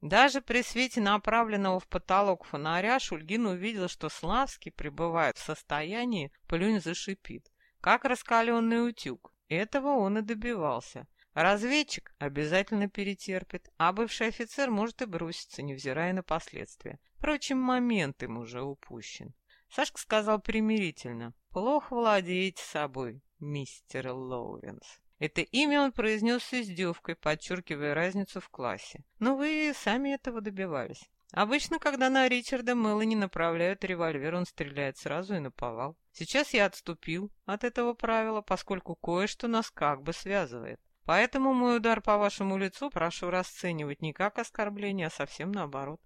Даже при свете направленного в потолок фонаря Шульгин увидел, что Славский пребывает в состоянии «плюнь зашипит», как раскаленный утюг. Этого он и добивался. Разведчик обязательно перетерпит, а бывший офицер может и броситься, невзирая на последствия. Впрочем, момент им уже упущен. Сашка сказал примирительно. «Плохо владеете собой, мистер Лоуренс». Это имя он произнес с издевкой, подчеркивая разницу в классе. Но вы сами этого добивались. Обычно, когда на Ричарда Мелани направляют револьвер, он стреляет сразу и наповал. Сейчас я отступил от этого правила, поскольку кое-что нас как бы связывает. Поэтому мой удар по вашему лицу прошу расценивать не как оскорбление, а совсем наоборот.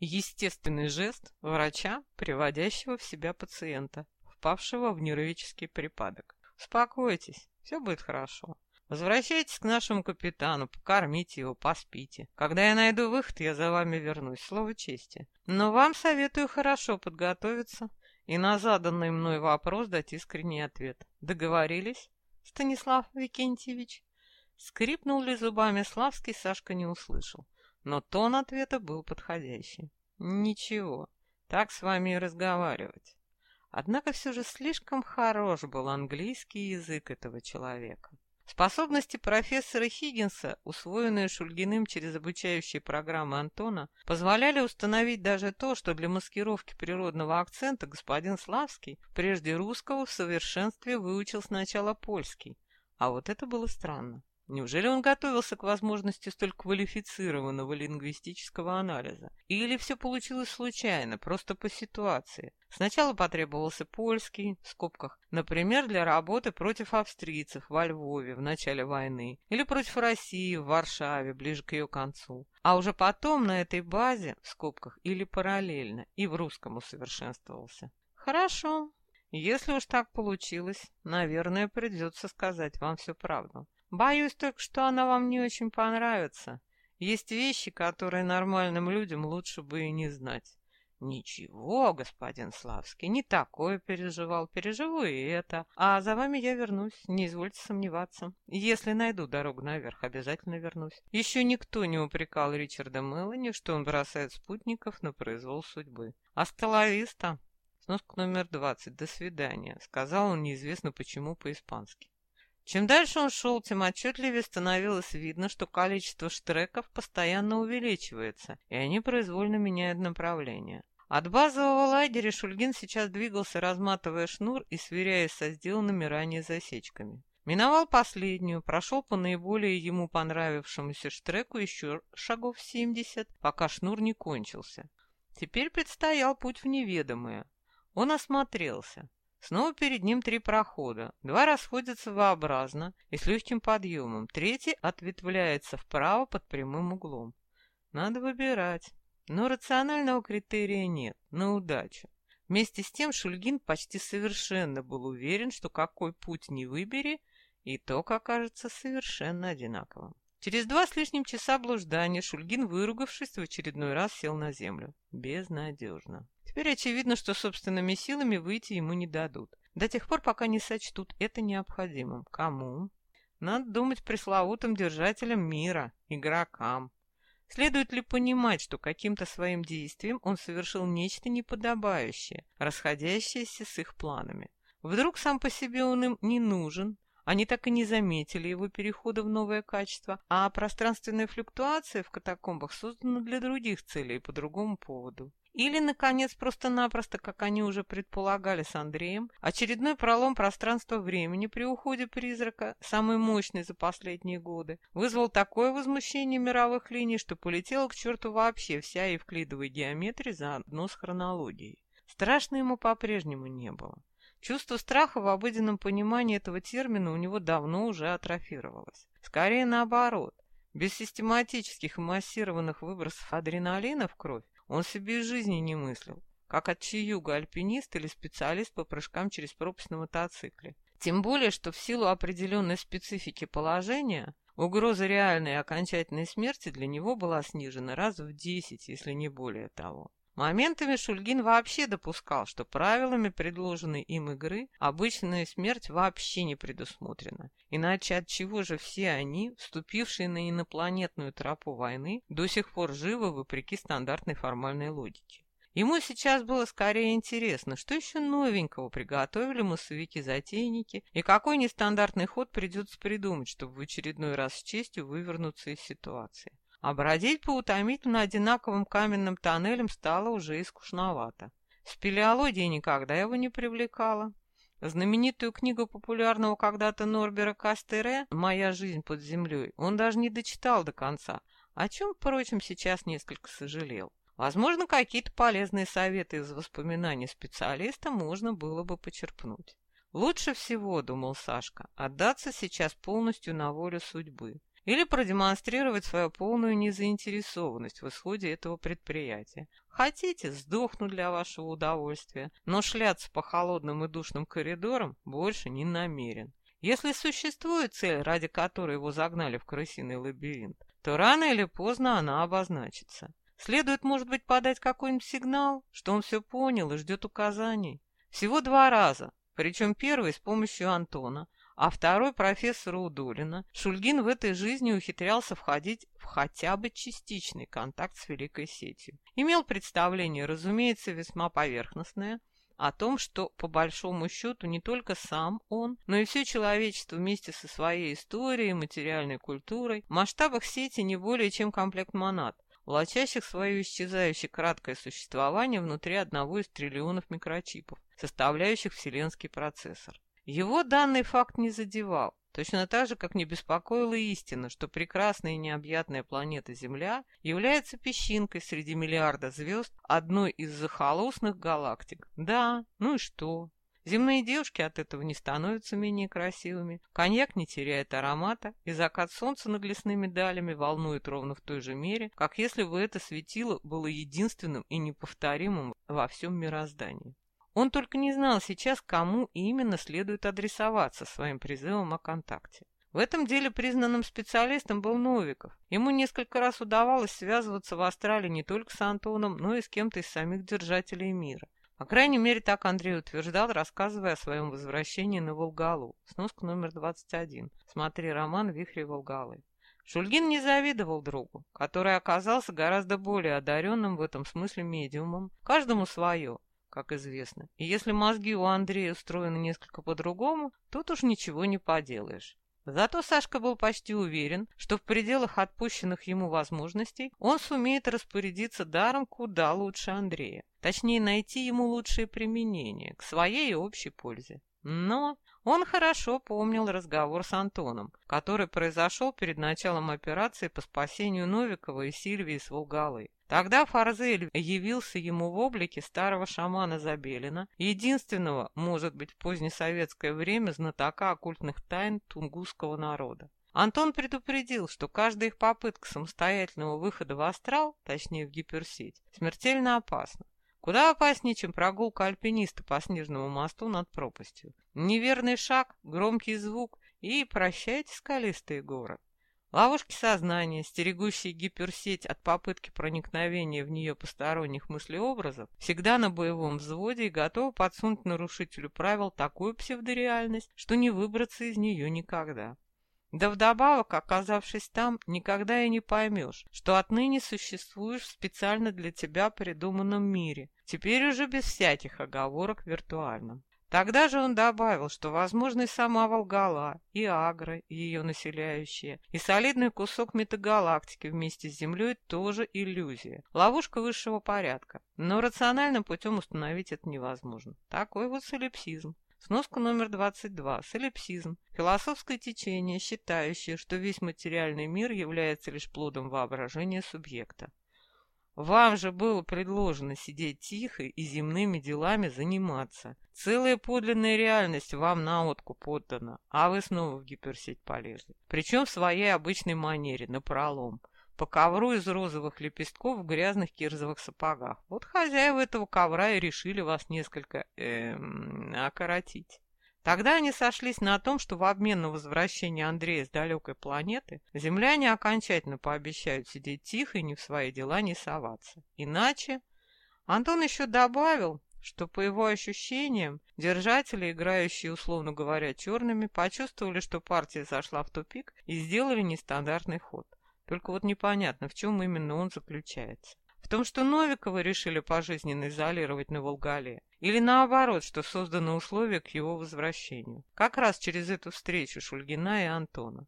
Естественный жест врача, приводящего в себя пациента, впавшего в нервический припадок. Успокойтесь, все будет хорошо. Возвращайтесь к нашему капитану, покормите его, поспите. Когда я найду выход, я за вами вернусь, слово чести. Но вам советую хорошо подготовиться и на заданный мной вопрос дать искренний ответ. Договорились, Станислав Викентьевич? Скрипнул ли зубами Славский, Сашка не услышал. Но тон ответа был подходящий. Ничего, так с вами и разговаривать. Однако все же слишком хорош был английский язык этого человека. Способности профессора Хиггинса, усвоенные Шульгиным через обучающие программы Антона, позволяли установить даже то, что для маскировки природного акцента господин Славский прежде русского в совершенстве выучил сначала польский. А вот это было странно. Неужели он готовился к возможности столь квалифицированного лингвистического анализа? Или все получилось случайно, просто по ситуации? Сначала потребовался польский, в скобках, например, для работы против австрийцев во Львове в начале войны, или против России в Варшаве ближе к ее концу. А уже потом на этой базе, в скобках, или параллельно, и в русском усовершенствовался. Хорошо. Если уж так получилось, наверное, придется сказать вам всю правду. Боюсь только, что она вам не очень понравится. Есть вещи, которые нормальным людям лучше бы и не знать. Ничего, господин Славский, не такое переживал. Переживу и это. А за вами я вернусь, не извольте сомневаться. Если найду дорогу наверх, обязательно вернусь. Еще никто не упрекал Ричарда Мелани, что он бросает спутников на произвол судьбы. Астоловиста. Сноска номер двадцать. До свидания. Сказал он неизвестно почему по-испански. Чем дальше он шел, тем отчетливее становилось видно, что количество штреков постоянно увеличивается, и они произвольно меняют направление. От базового лагеря Шульгин сейчас двигался, разматывая шнур и сверяясь со сделанными ранее засечками. Миновал последнюю, прошел по наиболее ему понравившемуся штреку еще шагов семьдесят, пока шнур не кончился. Теперь предстоял путь в неведомое. Он осмотрелся. Снова перед ним три прохода. Два расходятся V-образно и с легким подъемом. Третий ответвляется вправо под прямым углом. Надо выбирать. Но рационального критерия нет. На удачу. Вместе с тем Шульгин почти совершенно был уверен, что какой путь не выбери, итог окажется совершенно одинаковым. Через два с лишним часа блуждания Шульгин, выругавшись, в очередной раз сел на землю. Безнадежно. Теперь очевидно, что собственными силами выйти ему не дадут. До тех пор, пока не сочтут это необходимым. Кому? Надо думать пресловутым держателям мира, игрокам. Следует ли понимать, что каким-то своим действием он совершил нечто неподобающее, расходящееся с их планами? Вдруг сам по себе он им не нужен, они так и не заметили его перехода в новое качество, а пространственная флюктуация в катакомбах создана для других целей по другому поводу. Или, наконец, просто-напросто, как они уже предполагали с Андреем, очередной пролом пространства-времени при уходе призрака, самый мощный за последние годы, вызвал такое возмущение мировых линий, что полетела к черту вообще вся евклидовая геометрия заодно с хронологией. Страшно ему по-прежнему не было. Чувство страха в обыденном понимании этого термина у него давно уже атрофировалось. Скорее наоборот. Без систематических и массированных выбросов адреналина в кровь он себе и жизни не мыслил, как от чаюга альпинист или специалист по прыжкам через пропасть на мотоцикле. Тем более, что в силу определенной специфики положения угроза реальной окончательной смерти для него была снижена раз в десять, если не более того. Моментами Шульгин вообще допускал, что правилами предложенной им игры обычная смерть вообще не предусмотрена. Иначе от чего же все они, вступившие на инопланетную тропу войны, до сих пор живы вопреки стандартной формальной логике? Ему сейчас было скорее интересно, что еще новенького приготовили массовики-затейники и какой нестандартный ход придется придумать, чтобы в очередной раз с честью вывернуться из ситуации. А бродить по утомительно одинаковым каменным тоннелям стало уже и скучновато. Спелеология никогда его не привлекала. Знаменитую книгу популярного когда-то Норбера Кастере «Моя жизнь под землей» он даже не дочитал до конца, о чем, впрочем, сейчас несколько сожалел. Возможно, какие-то полезные советы из воспоминаний специалиста можно было бы почерпнуть. Лучше всего, думал Сашка, отдаться сейчас полностью на волю судьбы или продемонстрировать свою полную незаинтересованность в исходе этого предприятия. Хотите, сдохну для вашего удовольствия, но шляться по холодным и душным коридорам больше не намерен. Если существует цель, ради которой его загнали в крысиный лабиринт, то рано или поздно она обозначится. Следует, может быть, подать какой-нибудь сигнал, что он все понял и ждет указаний. Всего два раза, причем первый с помощью Антона, а второй профессора Удолина, Шульгин в этой жизни ухитрялся входить в хотя бы частичный контакт с великой сетью. Имел представление, разумеется, весьма поверхностное, о том, что, по большому счету, не только сам он, но и все человечество вместе со своей историей, материальной культурой в масштабах сети не более чем комплект монад, влачащих свое исчезающее краткое существование внутри одного из триллионов микрочипов, составляющих вселенский процессор. Его данный факт не задевал, точно так же, как не беспокоила истина, что прекрасная и необъятная планета Земля является песчинкой среди миллиарда звезд одной из захолустных галактик. Да, ну и что? Земные девушки от этого не становятся менее красивыми, коньяк не теряет аромата, и закат солнца над лесными далями волнует ровно в той же мере, как если бы это светило было единственным и неповторимым во всем мироздании. Он только не знал сейчас, кому именно следует адресоваться своим призывом о контакте. В этом деле признанным специалистом был Новиков. Ему несколько раз удавалось связываться в Австралии не только с Антоном, но и с кем-то из самих держателей мира. По крайней мере, так Андрей утверждал, рассказывая о своем возвращении на Волгалу. Сноска номер 21. Смотри роман «Вихри Волгалы». Шульгин не завидовал другу, который оказался гораздо более одаренным в этом смысле медиумом. Каждому свое как известно. И если мозги у Андрея устроены несколько по-другому, тут уж ничего не поделаешь. Зато Сашка был почти уверен, что в пределах отпущенных ему возможностей он сумеет распорядиться даром куда лучше Андрея. Точнее, найти ему лучшее применение к своей общей пользе. Но он хорошо помнил разговор с Антоном, который произошел перед началом операции по спасению Новикова и Сильвии с Волгалы. Тогда Фарзель явился ему в облике старого шамана Забелина, единственного, может быть, в позднесоветское время знатока оккультных тайн тунгусского народа. Антон предупредил, что каждая их попытка самостоятельного выхода в астрал, точнее в гиперсеть, смертельно опасна. Куда опаснее, чем прогулка альпиниста по снежному мосту над пропастью. Неверный шаг, громкий звук и прощайте скалистые горы. Ловушки сознания, стерегущие гиперсеть от попытки проникновения в нее посторонних мыслеобразов, всегда на боевом взводе и готовы подсунуть нарушителю правил такую псевдореальность, что не выбраться из нее никогда. Да вдобавок, оказавшись там, никогда и не поймешь, что отныне существуешь в специально для тебя придуманном мире, теперь уже без всяких оговорок виртуальном. Тогда же он добавил, что возможно и сама Волгала, и Агра, ее населяющие, и солидный кусок метагалактики вместе с Землей тоже иллюзия, ловушка высшего порядка. Но рациональным путем установить это невозможно. Такой вот солипсизм. Сноска номер 22. Солипсизм. Философское течение, считающее, что весь материальный мир является лишь плодом воображения субъекта. Вам же было предложено сидеть тихо и земными делами заниматься. Целая подлинная реальность вам на откуп поддана, а вы снова в гиперсеть полезли. Причем в своей обычной манере, напролом. По ковру из розовых лепестков в грязных кирзовых сапогах. Вот хозяева этого ковра и решили вас несколько, эм, окоротить. Тогда они сошлись на том, что в обмен на возвращение Андрея с далекой планеты земляне окончательно пообещают сидеть тихо и ни в свои дела не соваться. Иначе... Антон еще добавил, что, по его ощущениям, держатели, играющие, условно говоря, черными, почувствовали, что партия зашла в тупик и сделали нестандартный ход. Только вот непонятно, в чем именно он заключается. В том, что Новикова решили пожизненно изолировать на Волгале, или наоборот, что созданы условия к его возвращению. Как раз через эту встречу Шульгина и Антона.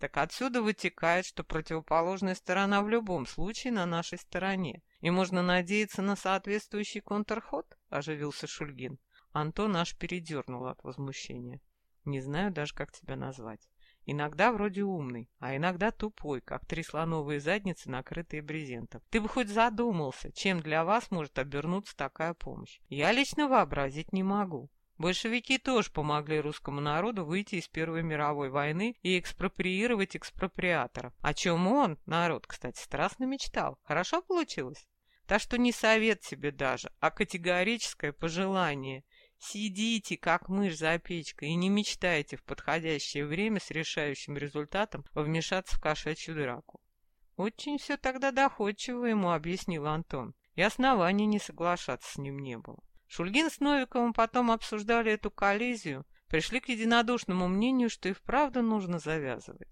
Так отсюда вытекает, что противоположная сторона в любом случае на нашей стороне, и можно надеяться на соответствующий контрход, оживился Шульгин. Антон аж передернул от возмущения. Не знаю даже, как тебя назвать. Иногда вроде умный, а иногда тупой, как три слоновые задницы, накрытые брезентом. Ты бы хоть задумался, чем для вас может обернуться такая помощь. Я лично вообразить не могу. Большевики тоже помогли русскому народу выйти из Первой мировой войны и экспроприировать экспроприаторов. О чем он, народ, кстати, страстно мечтал. Хорошо получилось? Так что не совет себе даже, а категорическое пожелание – Сидите, как мышь за печкой, и не мечтайте в подходящее время с решающим результатом вмешаться в кошачью драку. Очень все тогда доходчиво ему объяснил Антон, и оснований не соглашаться с ним не было. Шульгин с Новиковым потом обсуждали эту коллизию, пришли к единодушному мнению, что и вправду нужно завязывать.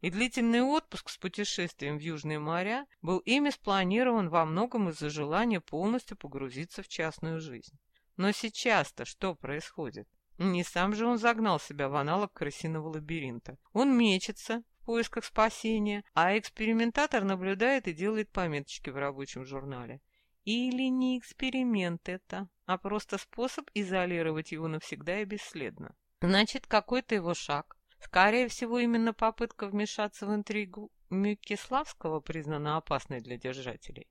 И длительный отпуск с путешествием в Южные моря был ими спланирован во многом из-за желания полностью погрузиться в частную жизнь. Но сейчас-то что происходит? Не сам же он загнал себя в аналог крысиного лабиринта. Он мечется в поисках спасения, а экспериментатор наблюдает и делает пометочки в рабочем журнале. Или не эксперимент это, а просто способ изолировать его навсегда и бесследно. Значит, какой-то его шаг, скорее всего, именно попытка вмешаться в интригу Мюкиславского признана опасной для держателей.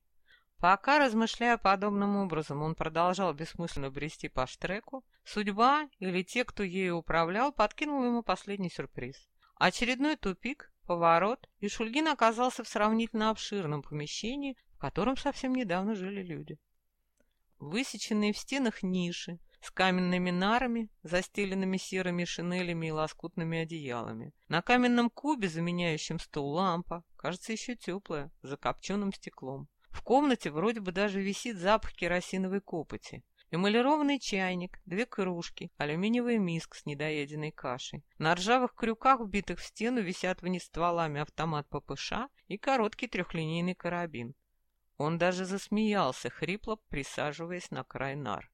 Пока, размышляя подобным образом, он продолжал бессмысленно брести по штреку, судьба или те, кто ею управлял, подкинул ему последний сюрприз. Очередной тупик, поворот, и Шульгин оказался в сравнительно обширном помещении, в котором совсем недавно жили люди. Высеченные в стенах ниши, с каменными нарами, застеленными серыми шинелями и лоскутными одеялами. На каменном кубе, заменяющем стол, лампа, кажется, еще теплая, за копченым стеклом. В комнате вроде бы даже висит запах керосиновой копоти. Эмалированный чайник, две кружки, алюминиевая миска с недоеденной кашей. На ржавых крюках, вбитых в стену, висят вниз стволами автомат ППШ и короткий трехлинейный карабин. Он даже засмеялся, хрипло присаживаясь на край нар.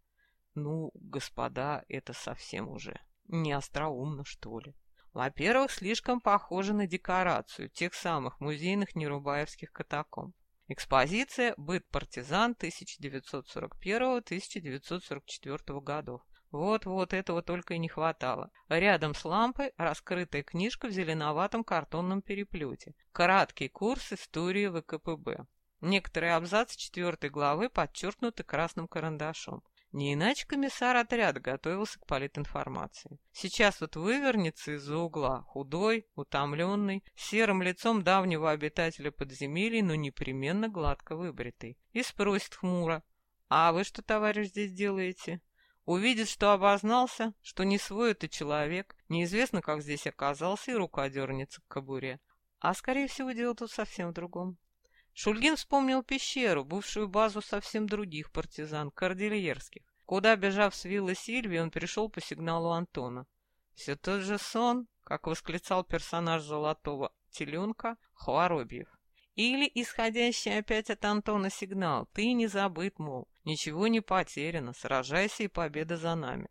Ну, господа, это совсем уже не остроумно, что ли. Во-первых, слишком похоже на декорацию тех самых музейных нерубаевских катакомб. Экспозиция «Быт партизан 1941-1944 годов». Вот-вот этого только и не хватало. Рядом с лампой раскрытая книжка в зеленоватом картонном переплете. Краткий курс истории ВКПБ. Некоторые абзацы четвертой главы подчеркнуты красным карандашом. Не иначе комиссар отряда готовился к политинформации. Сейчас вот вывернется из-за угла, худой, утомленный, серым лицом давнего обитателя подземелий, но непременно гладко выбритый, и спросит хмуро, «А вы что, товарищ, здесь делаете?» Увидит, что обознался, что не свой это человек, неизвестно, как здесь оказался, и рука дернется к кобуре. А, скорее всего, дело тут совсем в другом. Шульгин вспомнил пещеру, бывшую базу совсем других партизан, кордильерских, куда, бежав с виллы Сильвии, он пришел по сигналу Антона. Все тот же сон, как восклицал персонаж золотого теленка Хворобьев. Или исходящий опять от Антона сигнал «Ты не забыт, мол, ничего не потеряно, сражайся и победа за нами».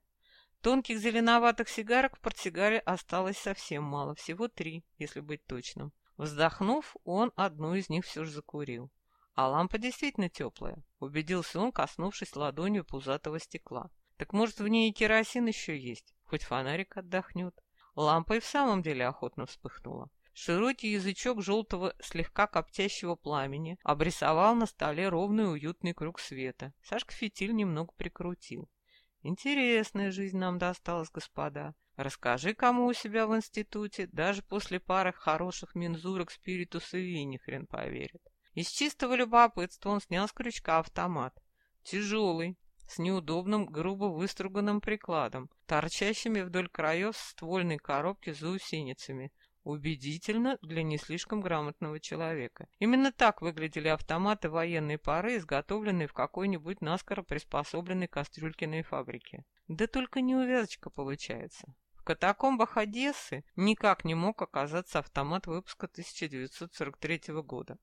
Тонких зеленоватых сигарок в портсигаре осталось совсем мало, всего три, если быть точным. Вздохнув, он одну из них все же закурил. А лампа действительно теплая, убедился он, коснувшись ладонью пузатого стекла. Так может, в ней и керосин еще есть, хоть фонарик отдохнет. Лампа и в самом деле охотно вспыхнула. Широкий язычок желтого, слегка коптящего пламени обрисовал на столе ровный уютный круг света. Сашка фитиль немного прикрутил. Интересная жизнь нам досталась, господа. Расскажи кому у себя в институте, даже после пары хороших мензурок спиритуса и ни хрен поверит. Из чистого любопытства он снял с крючка автомат. Тяжелый, с неудобным, грубо выструганным прикладом, торчащими вдоль краев ствольной коробки заусеницами. Убедительно для не слишком грамотного человека. Именно так выглядели автоматы военной поры, изготовленные в какой-нибудь наскоро приспособленной кастрюлькиной фабрике. Да только неувязочка получается. В катакомбах Одессы никак не мог оказаться автомат выпуска 1943 года.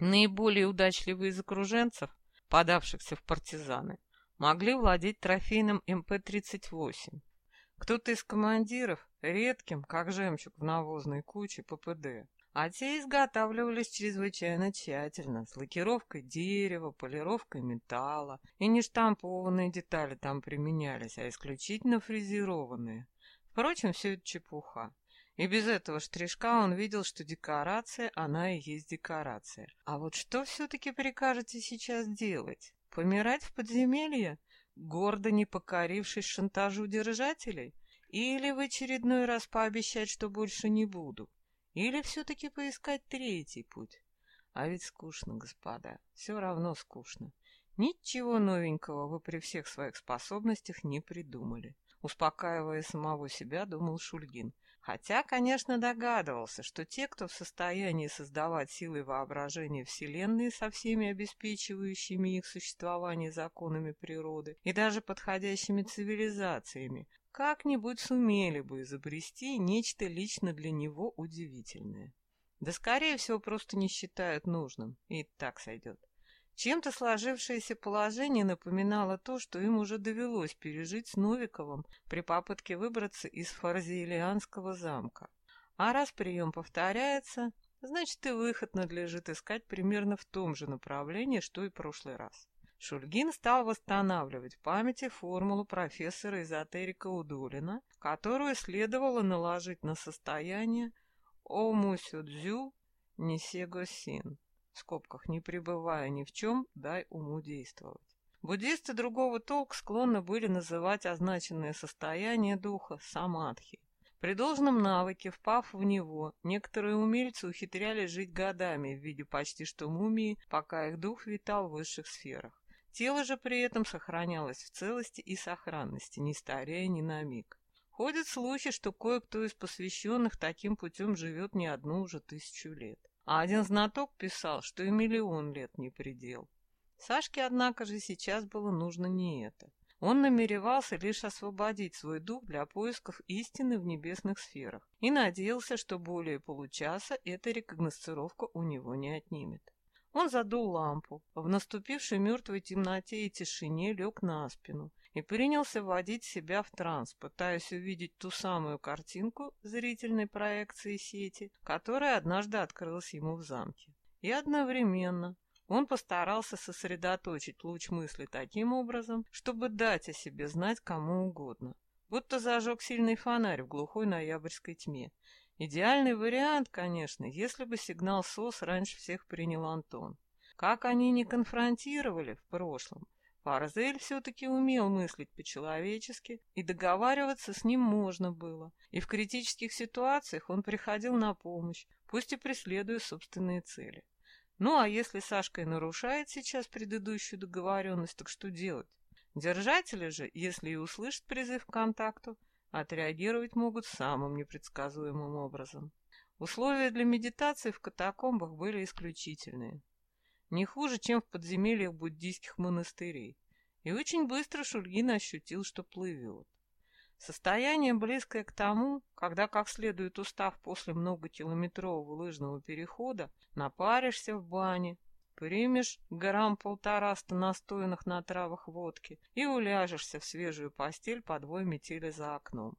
Наиболее удачливые из окруженцев, подавшихся в партизаны, могли владеть трофейным МП-38. Кто-то из командиров редким, как жемчуг в навозной куче, ППД. А те изготавливались чрезвычайно тщательно, с лакировкой дерева, полировкой металла. И не штампованные детали там применялись, а исключительно фрезерованные. Впрочем, все это чепуха. И без этого штришка он видел, что декорация, она и есть декорация. А вот что все-таки прикажете сейчас делать? Помирать в подземелье, гордо не покорившись шантажу держателей? Или в очередной раз пообещать, что больше не буду? Или все-таки поискать третий путь? А ведь скучно, господа, все равно скучно. Ничего новенького вы при всех своих способностях не придумали. Успокаивая самого себя, думал Шульгин. Хотя, конечно, догадывался, что те, кто в состоянии создавать силой воображения Вселенные со всеми обеспечивающими их существование законами природы и даже подходящими цивилизациями, как-нибудь сумели бы изобрести нечто лично для него удивительное. Да, скорее всего, просто не считают нужным, и так сойдет. Чем-то сложившееся положение напоминало то, что им уже довелось пережить с Новиковым при попытке выбраться из Фарзиелианского замка. А раз прием повторяется, значит и выход надлежит искать примерно в том же направлении, что и прошлый раз. Шульгин стал восстанавливать в памяти формулу профессора эзотерика Удолина, которую следовало наложить на состояние «Омусюдзю нисего-син» в скобках «не пребывая ни в чем, дай уму действовать». Буддисты другого толка склонны были называть означенное состояние духа самадхи. При должном навыке, впав в него, некоторые умельцы ухитрялись жить годами в виде почти что мумии, пока их дух витал в высших сферах. Тело же при этом сохранялось в целости и сохранности, не старея ни на миг. Ходят слухи, что кое-кто из посвященных таким путем живет не одну уже тысячу лет. А один знаток писал, что и миллион лет не предел. Сашке, однако же, сейчас было нужно не это. Он намеревался лишь освободить свой дух для поисков истины в небесных сферах и надеялся, что более получаса эта рекогносцировка у него не отнимет. Он задул лампу, в наступившей мертвой темноте и тишине лег на спину и принялся вводить себя в транс, пытаясь увидеть ту самую картинку зрительной проекции сети, которая однажды открылась ему в замке. И одновременно он постарался сосредоточить луч мысли таким образом, чтобы дать о себе знать кому угодно, будто зажег сильный фонарь в глухой ноябрьской тьме. Идеальный вариант, конечно, если бы сигнал СОС раньше всех принял Антон. Как они не конфронтировали в прошлом, Фарзель все-таки умел мыслить по-человечески, и договариваться с ним можно было. И в критических ситуациях он приходил на помощь, пусть и преследуя собственные цели. Ну а если Сашка и нарушает сейчас предыдущую договоренность, так что делать? Держатели же, если и услышат призыв к контакту, отреагировать могут самым непредсказуемым образом. Условия для медитации в катакомбах были исключительные не хуже, чем в подземельях буддийских монастырей, и очень быстро Шульгин ощутил, что плывет. Состояние, близкое к тому, когда как следует устав после многокилометрового лыжного перехода, напаришься в бане, примешь грамм полтораста настоянных на травах водки и уляжешься в свежую постель по двое метели за окном.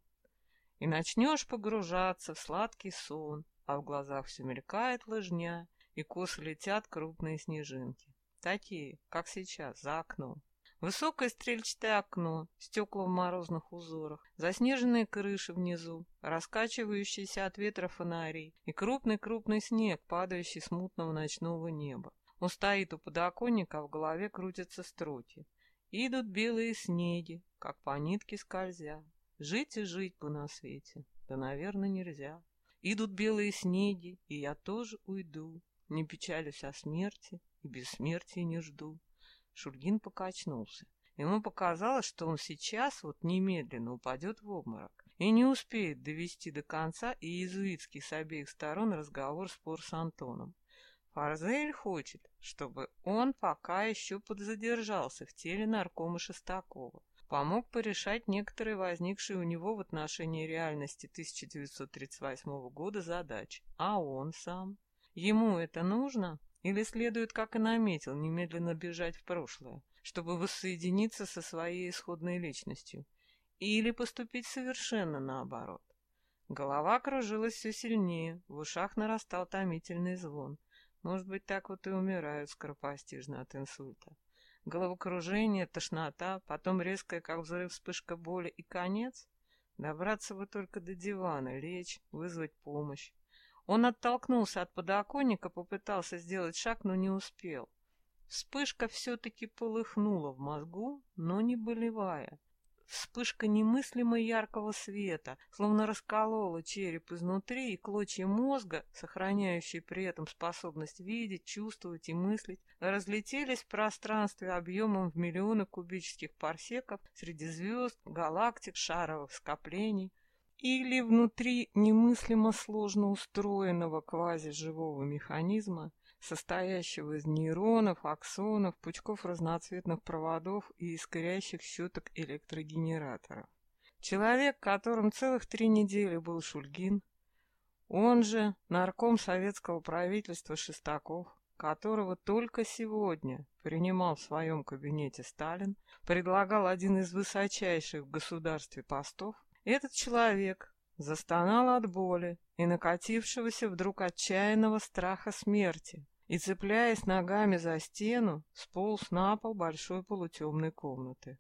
И начнешь погружаться в сладкий сон, а в глазах все мелькает лыжня, и косо летят крупные снежинки. Такие, как сейчас, за окном. Высокое стрельчатое окно, стекла в морозных узорах, заснеженные крыши внизу, раскачивающиеся от ветра фонари и крупный-крупный снег, падающий с мутного ночного неба. Он стоит у подоконника, а в голове крутятся строки. Идут белые снеги, как по нитке скользя. Жить и жить бы на свете, да, наверное, нельзя. Идут белые снеги, и я тоже уйду. Не печалюсь о смерти и бессмертия не жду. Шульгин покачнулся. Ему показалось, что он сейчас вот немедленно упадет в обморок и не успеет довести до конца и иезуитский с обеих сторон разговор-спор с Антоном. Фарзель хочет, чтобы он пока еще подзадержался в теле наркома Шестакова, помог порешать некоторые возникшие у него в отношении реальности 1938 года задачи. А он сам? Ему это нужно? Или следует, как и наметил, немедленно бежать в прошлое, чтобы воссоединиться со своей исходной личностью? Или поступить совершенно наоборот? Голова кружилась все сильнее, в ушах нарастал томительный звон. Может быть, так вот и умирают скоропостижно от инсульта. Головокружение, тошнота, потом резкая, как взрыв, вспышка боли и конец? Добраться бы только до дивана, лечь, вызвать помощь. Он оттолкнулся от подоконника, попытался сделать шаг, но не успел. Вспышка все-таки полыхнула в мозгу, но не болевая. Вспышка немыслимо яркого света, словно расколола череп изнутри, и клочья мозга, сохраняющие при этом способность видеть, чувствовать и мыслить, разлетелись в пространстве объемом в миллионы кубических парсеков среди звезд, галактик, шаровых скоплений, или внутри немыслимо сложно устроенного квазиживого механизма, состоящего из нейронов, аксонов, пучков разноцветных проводов и искрящих щеток электрогенераторов. Человек, которым целых три недели был Шульгин, он же нарком советского правительства Шестаков, которого только сегодня принимал в своем кабинете Сталин, предлагал один из высочайших в государстве постов, этот человек застонал от боли и накатившегося вдруг отчаянного страха смерти, и, цепляясь ногами за стену, сполз на пол большой полутемной комнаты.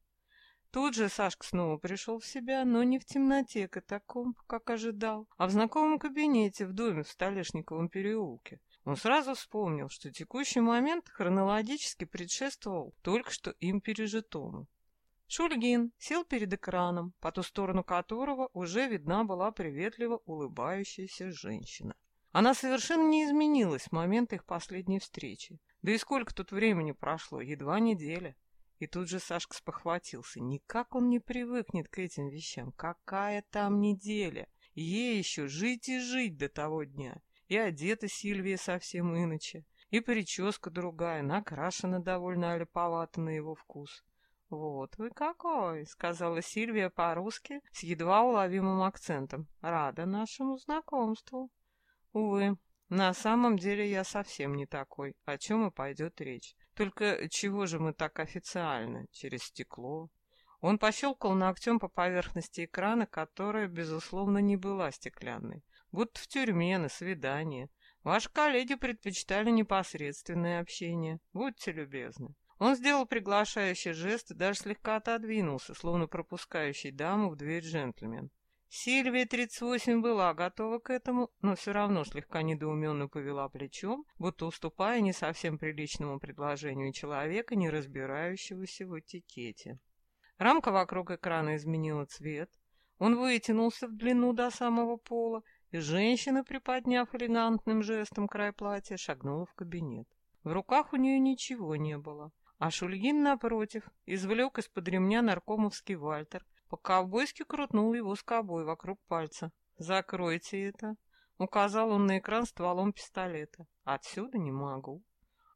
Тут же Сашка снова пришел в себя, но не в темноте катакомб, как ожидал, а в знакомом кабинете в доме в Столешниковом переулке. Он сразу вспомнил, что текущий момент хронологически предшествовал только что им пережитому. Шульгин сел перед экраном, по ту сторону которого уже видна была приветливо улыбающаяся женщина. Она совершенно не изменилась с момента их последней встречи. Да и сколько тут времени прошло? Едва неделя. И тут же Сашка спохватился. Никак он не привыкнет к этим вещам. Какая там неделя? Ей еще жить и жить до того дня. И одета Сильвия совсем иначе. И прическа другая, накрашена довольно олиповато на его вкус. «Вот вы какой!» — сказала Сильвия по-русски с едва уловимым акцентом. «Рада нашему знакомству!» Увы, на самом деле я совсем не такой, о чем и пойдет речь. Только чего же мы так официально? Через стекло? Он пощелкал ногтем по поверхности экрана, которая, безусловно, не была стеклянной. Будто в тюрьме, на свидание. Ваши коллеги предпочитали непосредственное общение. Будьте любезны. Он сделал приглашающий жест и даже слегка отодвинулся, словно пропускающий даму в дверь джентльмен. Сильвия 38 была готова к этому, но все равно слегка недоуменно повела плечом, будто уступая не совсем приличному предложению человека, не разбирающегося в этикете. Рамка вокруг экрана изменила цвет, он вытянулся в длину до самого пола, и женщина, приподняв элегантным жестом край платья, шагнула в кабинет. В руках у нее ничего не было, а Шульгин, напротив, извлек из-под ремня наркомовский вальтер по-ковбойски крутнул его скобой вокруг пальца. «Закройте это!» — указал он на экран стволом пистолета. «Отсюда не могу».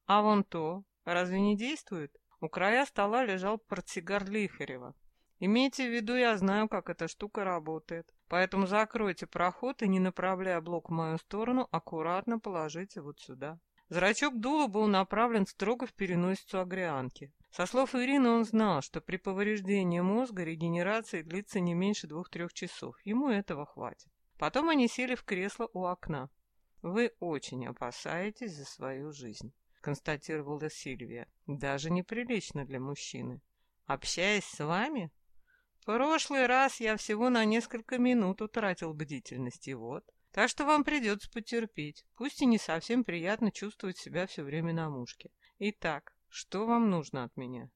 «А вон то! Разве не действует?» У края стола лежал портсигар Лихарева. «Имейте в виду, я знаю, как эта штука работает. Поэтому закройте проход и, не направляя блок в мою сторону, аккуратно положите вот сюда». Зрачок дула был направлен строго в переносицу агрианки. Со слов Ирины он знал, что при повреждении мозга регенерация длится не меньше двух-трех часов. Ему этого хватит. Потом они сели в кресло у окна. «Вы очень опасаетесь за свою жизнь», — констатировала Сильвия. «Даже неприлично для мужчины. Общаясь с вами?» «Прошлый раз я всего на несколько минут утратил бдительность, и вот. Так что вам придется потерпеть. Пусть и не совсем приятно чувствовать себя все время на мушке. Итак, что вам нужно от меня?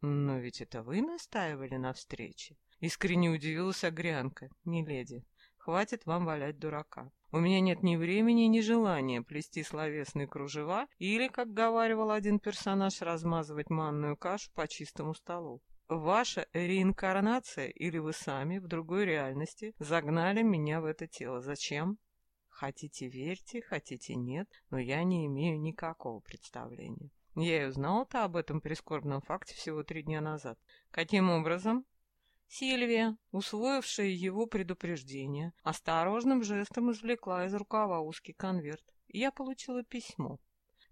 Но ведь это вы настаивали на встрече. Искренне удивилась Агрянка. Не леди. Хватит вам валять дурака. У меня нет ни времени, ни желания плести словесные кружева или, как говаривал один персонаж, размазывать манную кашу по чистому столу. Ваша реинкарнация или вы сами в другой реальности загнали меня в это тело. Зачем? Хотите верьте, хотите нет, но я не имею никакого представления. Я и узнал-то об этом прискорбном факте всего три дня назад. Каким образом? Сильвия, усвоившая его предупреждение, осторожным жестом извлекла из рукава узкий конверт. Я получила письмо.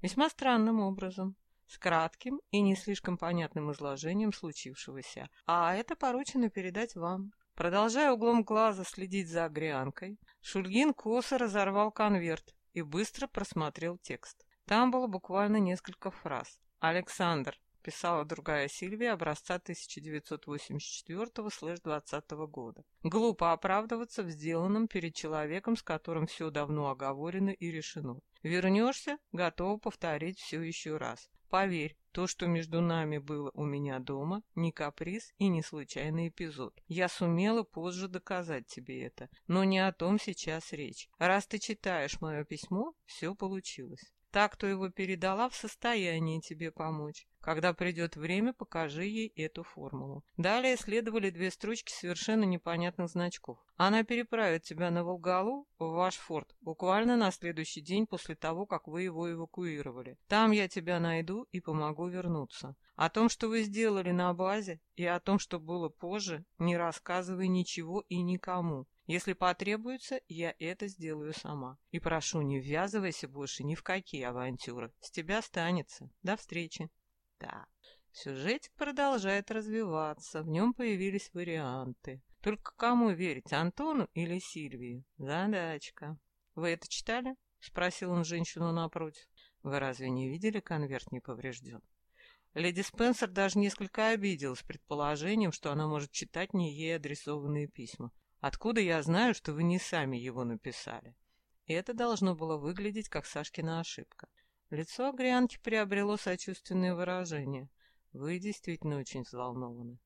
Весьма странным образом, с кратким и не слишком понятным изложением случившегося. А это поручено передать вам. Продолжая углом глаза следить за огрянкой, Шульгин косо разорвал конверт и быстро просмотрел текст. Там было буквально несколько фраз. «Александр», — писала другая Сильвия образца 1984-20 года. «Глупо оправдываться в сделанном перед человеком, с которым все давно оговорено и решено. Вернешься, готова повторить все еще раз. Поверь, то, что между нами было у меня дома, не каприз и не случайный эпизод. Я сумела позже доказать тебе это, но не о том сейчас речь. Раз ты читаешь мое письмо, все получилось. Так, кто его передала, в состоянии тебе помочь. Когда придет время, покажи ей эту формулу. Далее следовали две строчки совершенно непонятных значков. Она переправит тебя на Волгалу, в ваш форт, буквально на следующий день после того, как вы его эвакуировали. Там я тебя найду и помогу вернуться. О том, что вы сделали на базе, и о том, что было позже, не рассказывай ничего и никому. Если потребуется, я это сделаю сама. И прошу, не ввязывайся больше ни в какие авантюры. С тебя останется. До встречи. Да. Сюжетик продолжает развиваться. В нем появились варианты. Только кому верить, Антону или Сильвии? Задачка. Вы это читали? Спросил он женщину напротив. Вы разве не видели конверт не поврежден? Леди Спенсер даже несколько обиделась предположением, что она может читать не ей адресованные письма. Откуда я знаю, что вы не сами его написали? И это должно было выглядеть как Сашкина ошибка. Лицо Агрианки приобрело сочувственное выражение. Вы действительно очень взволнованы.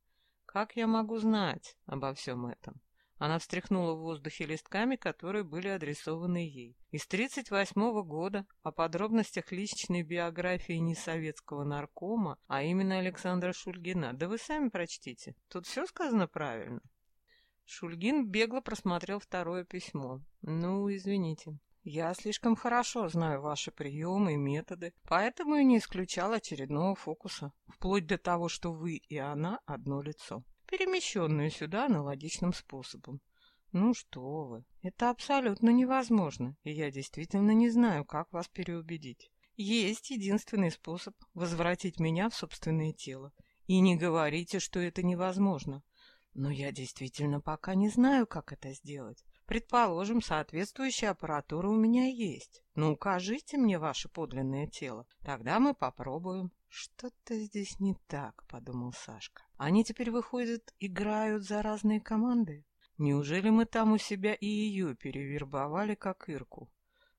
Как я могу знать обо всем этом? Она встряхнула в воздухе листками, которые были адресованы ей. Из 1938 года о подробностях личной биографии не советского наркома, а именно Александра Шульгина. Да вы сами прочтите. Тут все сказано правильно. Шульгин бегло просмотрел второе письмо. «Ну, извините. Я слишком хорошо знаю ваши приемы и методы, поэтому и не исключал очередного фокуса, вплоть до того, что вы и она одно лицо, перемещенные сюда аналогичным способом. Ну что вы, это абсолютно невозможно, и я действительно не знаю, как вас переубедить. Есть единственный способ возвратить меня в собственное тело. И не говорите, что это невозможно. Но я действительно пока не знаю, как это сделать. Предположим, соответствующая аппаратура у меня есть. Ну, укажите мне ваше подлинное тело. Тогда мы попробуем. Что-то здесь не так, подумал Сашка. Они теперь, выходят, играют за разные команды? Неужели мы там у себя и ее перевербовали, как Ирку?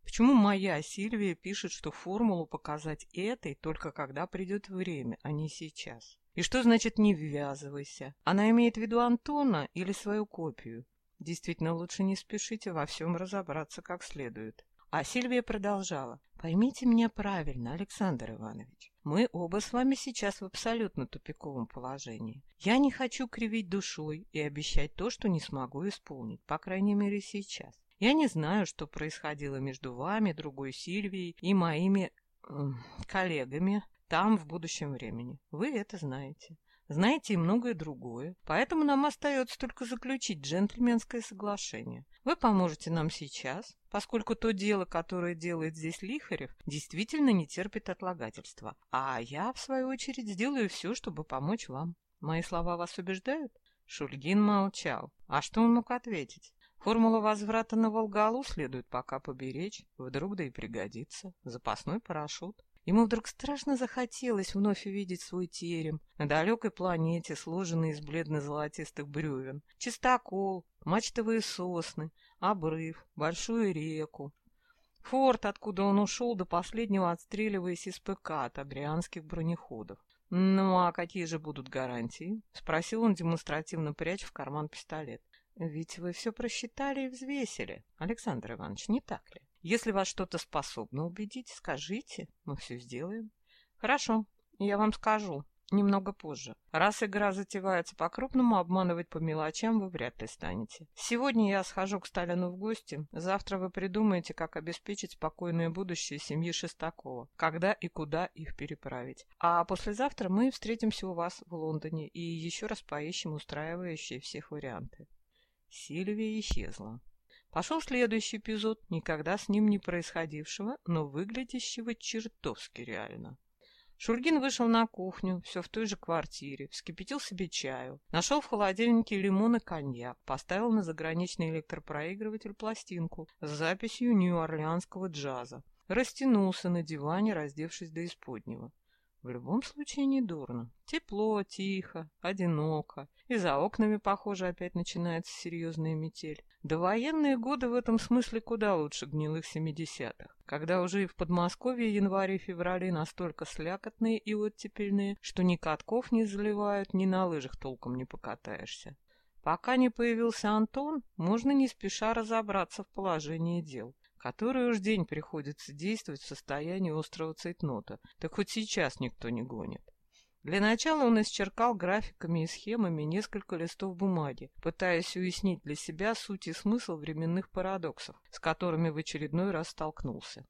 Почему моя Сильвия пишет, что формулу показать этой только когда придет время, а не сейчас? И что значит «не ввязывайся»? Она имеет в виду Антона или свою копию? Действительно, лучше не спешите во всем разобраться как следует. А Сильвия продолжала. «Поймите меня правильно, Александр Иванович. Мы оба с вами сейчас в абсолютно тупиковом положении. Я не хочу кривить душой и обещать то, что не смогу исполнить, по крайней мере сейчас. Я не знаю, что происходило между вами, другой Сильвией и моими э, коллегами там, в будущем времени. Вы это знаете. Знаете и многое другое. Поэтому нам остается только заключить джентльменское соглашение. Вы поможете нам сейчас, поскольку то дело, которое делает здесь Лихарев, действительно не терпит отлагательства. А я, в свою очередь, сделаю все, чтобы помочь вам. Мои слова вас убеждают? Шульгин молчал. А что он мог ответить? Формула возврата на Волгалу следует пока поберечь, вдруг да и пригодится. Запасной парашют. Ему вдруг страшно захотелось вновь увидеть свой терем на далекой планете, сложенный из бледно-золотистых бревен, чистокол, мачтовые сосны, обрыв, большую реку. Форт, откуда он ушел, до последнего отстреливаясь из ПК от адрианских бронеходов. «Ну, а какие же будут гарантии?» — спросил он, демонстративно прячь в карман пистолет. «Ведь вы все просчитали и взвесили, Александр Иванович, не так ли?» Если вас что-то способно убедить, скажите, мы все сделаем. Хорошо, я вам скажу. Немного позже. Раз игра затевается по-крупному, обманывать по мелочам вы вряд ли станете. Сегодня я схожу к Сталину в гости, завтра вы придумаете, как обеспечить спокойное будущее семьи Шестакова, когда и куда их переправить. А послезавтра мы встретимся у вас в Лондоне и еще раз поищем устраивающие всех варианты. Сильвия исчезла. Пошел следующий эпизод, никогда с ним не происходившего, но выглядящего чертовски реально. Шульгин вышел на кухню, все в той же квартире, вскипятил себе чаю, нашел в холодильнике лимон и коньяк, поставил на заграничный электропроигрыватель пластинку с записью нью-орлеанского джаза, растянулся на диване, раздевшись до исподнего. В любом случае не дурно. Тепло, тихо, одиноко. И за окнами, похоже, опять начинается серьезная метель. До военные годы в этом смысле куда лучше гнилых семидесятых, когда уже и в Подмосковье январь и феврали настолько слякотные и оттепельные, что ни катков не заливают, ни на лыжах толком не покатаешься. Пока не появился Антон, можно не спеша разобраться в положении дел который уж день приходится действовать в состоянии острого цейтнота, так хоть сейчас никто не гонит. Для начала он исчеркал графиками и схемами несколько листов бумаги, пытаясь уяснить для себя суть и смысл временных парадоксов, с которыми в очередной раз столкнулся.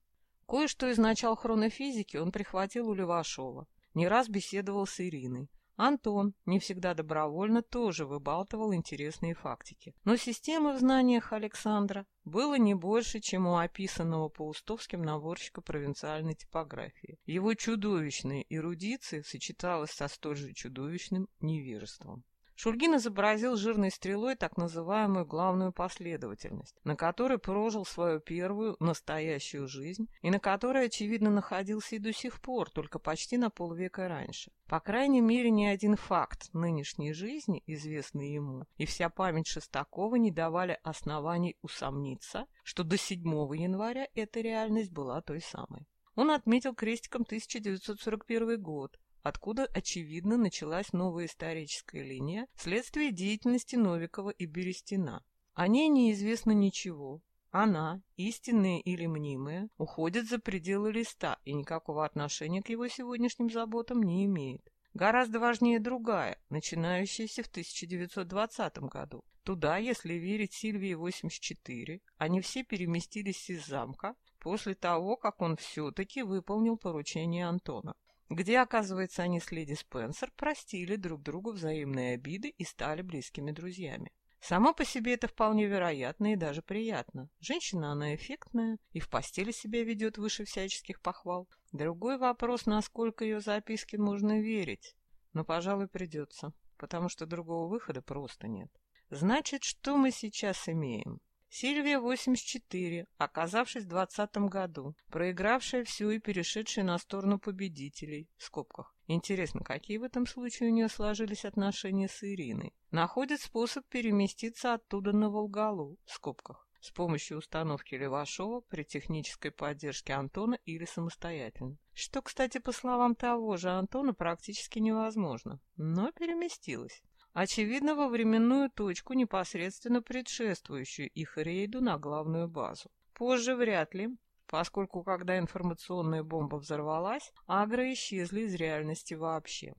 Кое-что из начал хронофизики он прихватил у Левашова, не раз беседовал с Ириной, Антон, не всегда добровольно, тоже выбалтывал интересные фактики. Но системы в знаниях Александра было не больше, чем у описанного Паустовским наборщика провинциальной типографии. Его чудовищная эрудиция сочеталась со столь же чудовищным невежеством. Шульгин изобразил жирной стрелой так называемую главную последовательность, на которой прожил свою первую настоящую жизнь и на которой, очевидно, находился и до сих пор, только почти на полвека раньше. По крайней мере, ни один факт нынешней жизни, известный ему, и вся память Шестакова не давали оснований усомниться, что до 7 января эта реальность была той самой. Он отметил крестиком 1941 год, откуда, очевидно, началась новая историческая линия вследствие деятельности Новикова и Берестина. О ней неизвестно ничего. Она, истинная или мнимая, уходит за пределы листа и никакого отношения к его сегодняшним заботам не имеет. Гораздо важнее другая, начинающаяся в 1920 году. Туда, если верить Сильвии 84, они все переместились из замка после того, как он все-таки выполнил поручение Антона где, оказывается, они с леди Спенсер простили друг другу взаимные обиды и стали близкими друзьями. Само по себе это вполне вероятно и даже приятно. Женщина она эффектная и в постели себя ведет выше всяческих похвал. Другой вопрос, насколько ее записки можно верить. Но, пожалуй, придется, потому что другого выхода просто нет. Значит, что мы сейчас имеем? Сильвия 84, оказавшись в 20 году, проигравшая всю и перешедшая на сторону победителей, в скобках. Интересно, какие в этом случае у нее сложились отношения с Ириной? Находит способ переместиться оттуда на Волгалу, в скобках, с помощью установки Левашова при технической поддержке Антона или самостоятельно. Что, кстати, по словам того же Антона, практически невозможно, но переместилась очевидно, во временную точку, непосредственно предшествующую их рейду на главную базу. Позже вряд ли, поскольку когда информационная бомба взорвалась, агро исчезли из реальности вообще.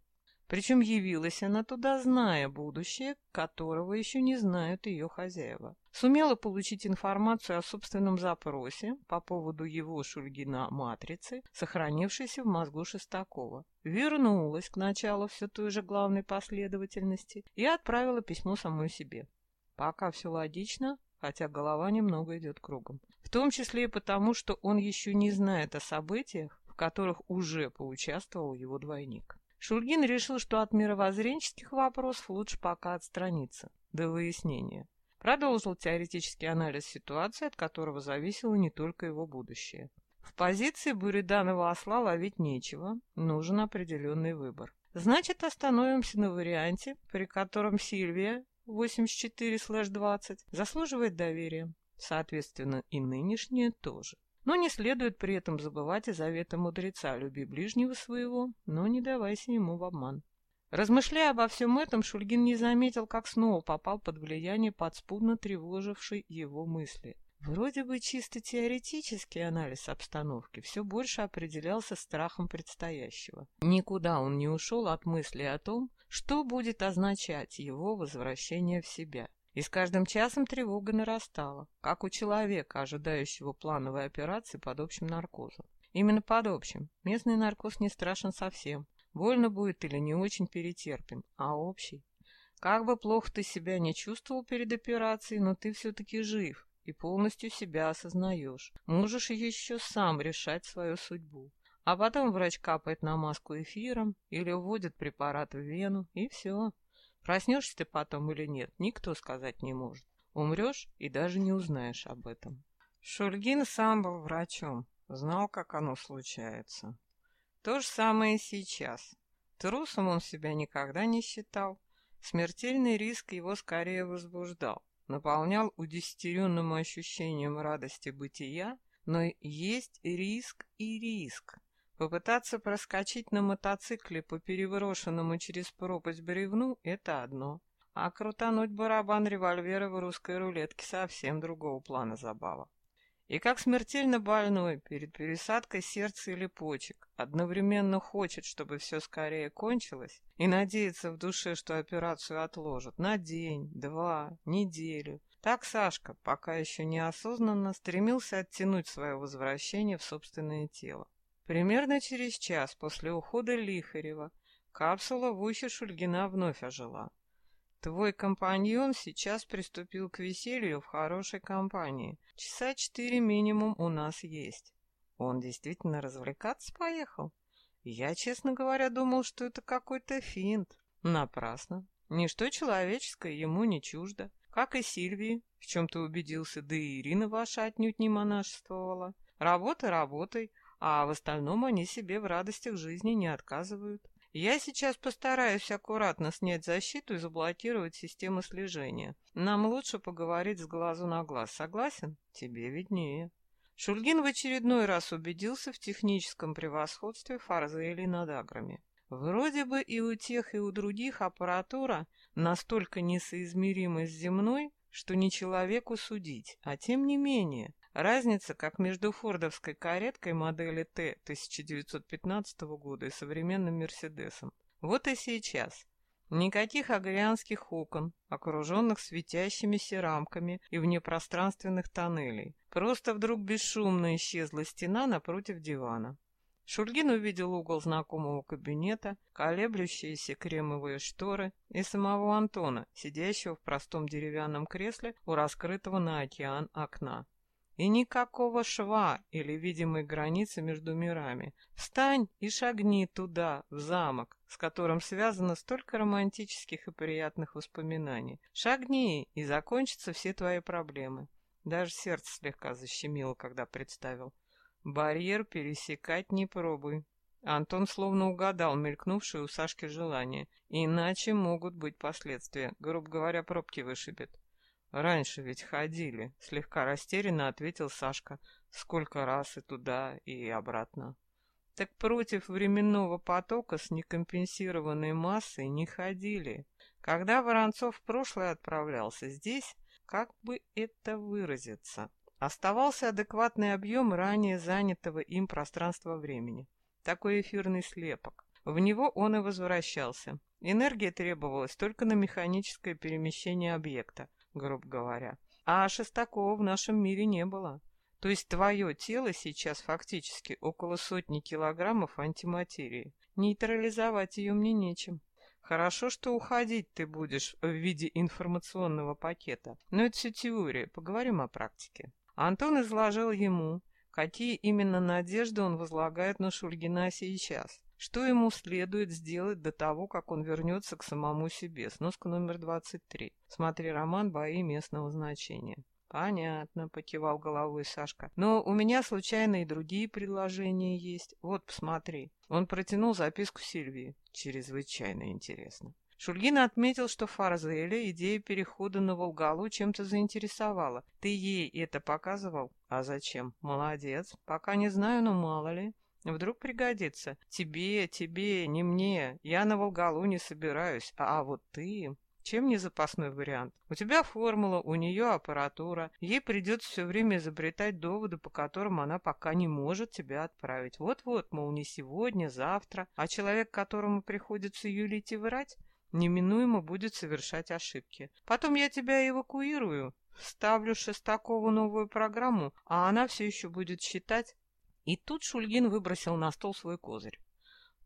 Причем явилась она туда, зная будущее, которого еще не знают ее хозяева. Сумела получить информацию о собственном запросе по поводу его Шульгина матрицы, сохранившейся в мозгу Шестакова. Вернулась к началу все той же главной последовательности и отправила письмо самой себе. Пока все логично, хотя голова немного идет кругом. В том числе и потому, что он еще не знает о событиях, в которых уже поучаствовал его двойник. Шульгин решил, что от мировоззренческих вопросов лучше пока отстраниться, до выяснения. Продолжил теоретический анализ ситуации, от которого зависело не только его будущее. В позиции Буриданова осла ловить нечего, нужен определенный выбор. Значит, остановимся на варианте, при котором Сильвия 84-20 заслуживает доверия. Соответственно, и нынешняя тоже. Но не следует при этом забывать и заветы мудреца «люби ближнего своего, но не давайся ему в обман». Размышляя обо всем этом, Шульгин не заметил, как снова попал под влияние подспудно тревожившей его мысли. Вроде бы чисто теоретический анализ обстановки все больше определялся страхом предстоящего. Никуда он не ушел от мысли о том, что будет означать его возвращение в себя. И с каждым часом тревога нарастала, как у человека, ожидающего плановой операции под общим наркозом. Именно под общим. Местный наркоз не страшен совсем. Больно будет или не очень перетерпим, а общий. Как бы плохо ты себя не чувствовал перед операцией, но ты все-таки жив, и полностью себя осознаешь. Можешь еще сам решать свою судьбу. А потом врач капает на маску эфиром или вводит препарат в вену, и все. Проснешься ты потом или нет, никто сказать не может. Умрешь и даже не узнаешь об этом. Шульгин сам был врачом, знал, как оно случается. То же самое и сейчас. Трусом он себя никогда не считал. Смертельный риск его скорее возбуждал наполнял удесятеренным ощущением радости бытия, но есть риск и риск. Попытаться проскочить на мотоцикле по переброшенному через пропасть бревну — это одно, а крутануть барабан револьвера в русской рулетке совсем другого плана забава. И как смертельно больной перед пересадкой сердца или почек одновременно хочет, чтобы все скорее кончилось, и надеется в душе, что операцию отложат на день, два, неделю. Так Сашка, пока еще неосознанно, стремился оттянуть свое возвращение в собственное тело. Примерно через час после ухода Лихарева капсула в ухе Шульгина вновь ожила. Твой компаньон сейчас приступил к веселью в хорошей компании. Часа четыре минимум у нас есть. Он действительно развлекаться поехал? Я, честно говоря, думал, что это какой-то финт. Напрасно. Ничто человеческое ему не чуждо. Как и Сильвии, в чем ты убедился, да и Ирина ваша отнюдь не монашествовала. Работа работой, а в остальном они себе в радостях жизни не отказывают. Я сейчас постараюсь аккуратно снять защиту и заблокировать систему слежения. Нам лучше поговорить с глазу на глаз. Согласен? Тебе виднее. Шульгин в очередной раз убедился в техническом превосходстве Фарзели над аграми. Вроде бы и у тех, и у других аппаратура настолько несоизмерима с земной, что не человеку судить, а тем не менее Разница, как между фордовской кареткой модели Т 1915 года и современным Мерседесом. Вот и сейчас. Никаких агрианских окон, окруженных светящимися рамками и внепространственных тоннелей. Просто вдруг бесшумно исчезла стена напротив дивана. Шульгин увидел угол знакомого кабинета, колеблющиеся кремовые шторы и самого Антона, сидящего в простом деревянном кресле у раскрытого на океан окна. И никакого шва или видимой границы между мирами. Встань и шагни туда, в замок, с которым связано столько романтических и приятных воспоминаний. Шагни, и закончатся все твои проблемы. Даже сердце слегка защемило, когда представил. Барьер пересекать не пробуй. Антон словно угадал мелькнувшее у Сашки желание. Иначе могут быть последствия. Грубо говоря, пробки вышибет. «Раньше ведь ходили», — слегка растерянно ответил Сашка. «Сколько раз и туда, и обратно». Так против временного потока с некомпенсированной массой не ходили. Когда Воронцов в прошлое отправлялся здесь, как бы это выразиться, оставался адекватный объем ранее занятого им пространства-времени. Такой эфирный слепок. В него он и возвращался. Энергия требовалась только на механическое перемещение объекта, грубо говоря. А Шестакова в нашем мире не было. То есть твое тело сейчас фактически около сотни килограммов антиматерии. Нейтрализовать ее мне нечем. Хорошо, что уходить ты будешь в виде информационного пакета. Но это все теория, поговорим о практике. Антон изложил ему, какие именно надежды он возлагает на Шульгина сейчас. Что ему следует сделать до того, как он вернется к самому себе? Сноска номер 23. Смотри роман «Бои местного значения». «Понятно», — покивал головой Сашка. «Но у меня случайно и другие предложения есть. Вот, посмотри». Он протянул записку Сильвии. Чрезвычайно интересно. Шульгин отметил, что Фарзеля идея перехода на Волгалу чем-то заинтересовала. «Ты ей это показывал?» «А зачем?» «Молодец. Пока не знаю, но мало ли». Вдруг пригодится. Тебе, тебе, не мне. Я на Волгалу не собираюсь. А, а вот ты... Чем не запасной вариант? У тебя формула, у нее аппаратура. Ей придется все время изобретать доводы, по которым она пока не может тебя отправить. Вот-вот, мол, не сегодня, завтра. А человек, которому приходится юлить и врать, неминуемо будет совершать ошибки. Потом я тебя эвакуирую, ставлю Шестакову новую программу, а она все еще будет считать... И тут Шульгин выбросил на стол свой козырь.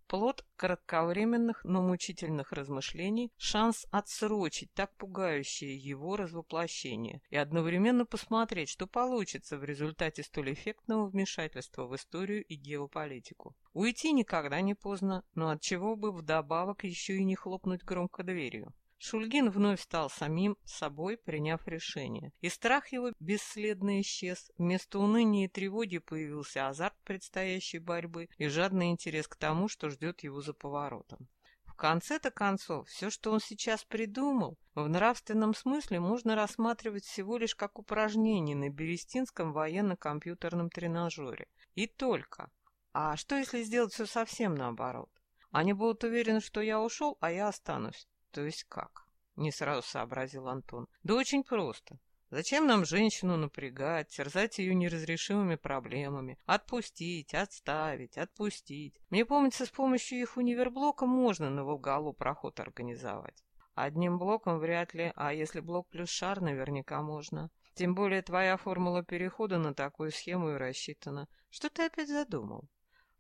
Плод кратковременных, но мучительных размышлений, шанс отсрочить так пугающее его развоплощение и одновременно посмотреть, что получится в результате столь эффектного вмешательства в историю и геополитику. Уйти никогда не поздно, но от чего бы вдобавок еще и не хлопнуть громко дверью. Шульгин вновь стал самим собой, приняв решение. И страх его бесследно исчез. Вместо уныния и тревоги появился азарт предстоящей борьбы и жадный интерес к тому, что ждет его за поворотом. В конце-то концов, все, что он сейчас придумал, в нравственном смысле можно рассматривать всего лишь как упражнение на Берестинском военно-компьютерном тренажере. И только. А что, если сделать все совсем наоборот? Они будут уверены, что я ушел, а я останусь. То есть как? Не сразу сообразил Антон. Да очень просто. Зачем нам женщину напрягать, терзать ее неразрешимыми проблемами? Отпустить, отставить, отпустить. Мне помнится, с помощью их универблока можно на Волгалу проход организовать. Одним блоком вряд ли, а если блок плюс шар, наверняка можно. Тем более твоя формула перехода на такую схему и рассчитана. Что ты опять задумал?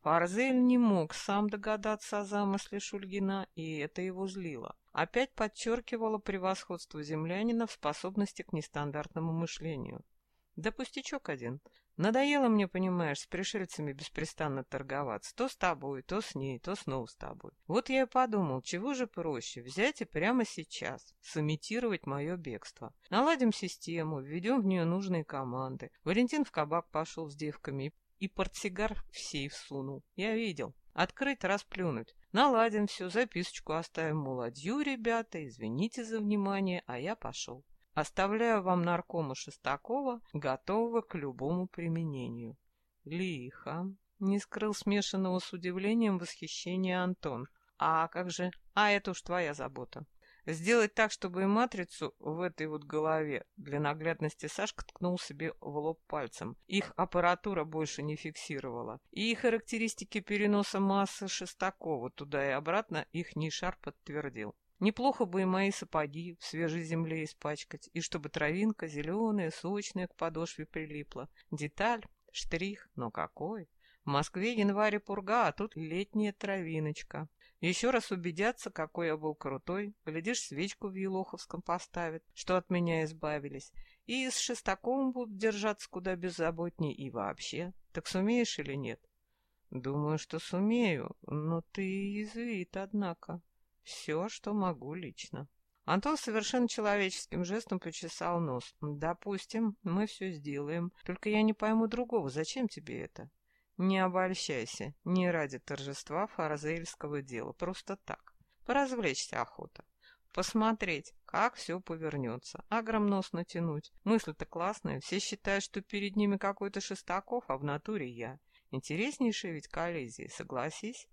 Фарзель не мог сам догадаться о замысле Шульгина, и это его злило опять подчеркивало превосходство землянина в способности к нестандартному мышлению. Да пустячок один. Надоело мне, понимаешь, с пришельцами беспрестанно торговаться. То с тобой, то с ней, то снова с тобой. Вот я и подумал, чего же проще взять и прямо сейчас сымитировать мое бегство. Наладим систему, введем в нее нужные команды. Валентин в кабак пошел с девками и портсигар в сейф сунул. Я видел. Открыть, расплюнуть. Наладим все, записочку оставим, мол, адью, ребята, извините за внимание, а я пошел. Оставляю вам наркома Шестакова, готового к любому применению. Лихо. Не скрыл смешанного с удивлением восхищения Антон. А как же? А это уж твоя забота. Сделать так, чтобы и матрицу в этой вот голове для наглядности Сашка ткнул себе в лоб пальцем. Их аппаратура больше не фиксировала. И характеристики переноса массы Шестакова туда и обратно их Нишар подтвердил. Неплохо бы и мои сапоги в свежей земле испачкать, и чтобы травинка зеленая, сочная к подошве прилипла. Деталь, штрих, но какой! В Москве январь и пурга, а тут летняя травиночка. Еще раз убедятся, какой я был крутой, глядишь, свечку в Елоховском поставят, что от меня избавились, и с Шестаковым будут держаться куда беззаботнее и вообще. Так сумеешь или нет? Думаю, что сумею, но ты язвит, однако. Все, что могу лично. Антон совершенно человеческим жестом почесал нос. Допустим, мы все сделаем, только я не пойму другого, зачем тебе это? Не обольщайся, не ради торжества фарзельского дела, просто так. Поразвлечься охота. Посмотреть, как все повернется. Агромнос натянуть. Мысль-то классная. Все считают, что перед ними какой-то Шестаков, а в натуре я. Интереснейшая ведь коллизия, согласись?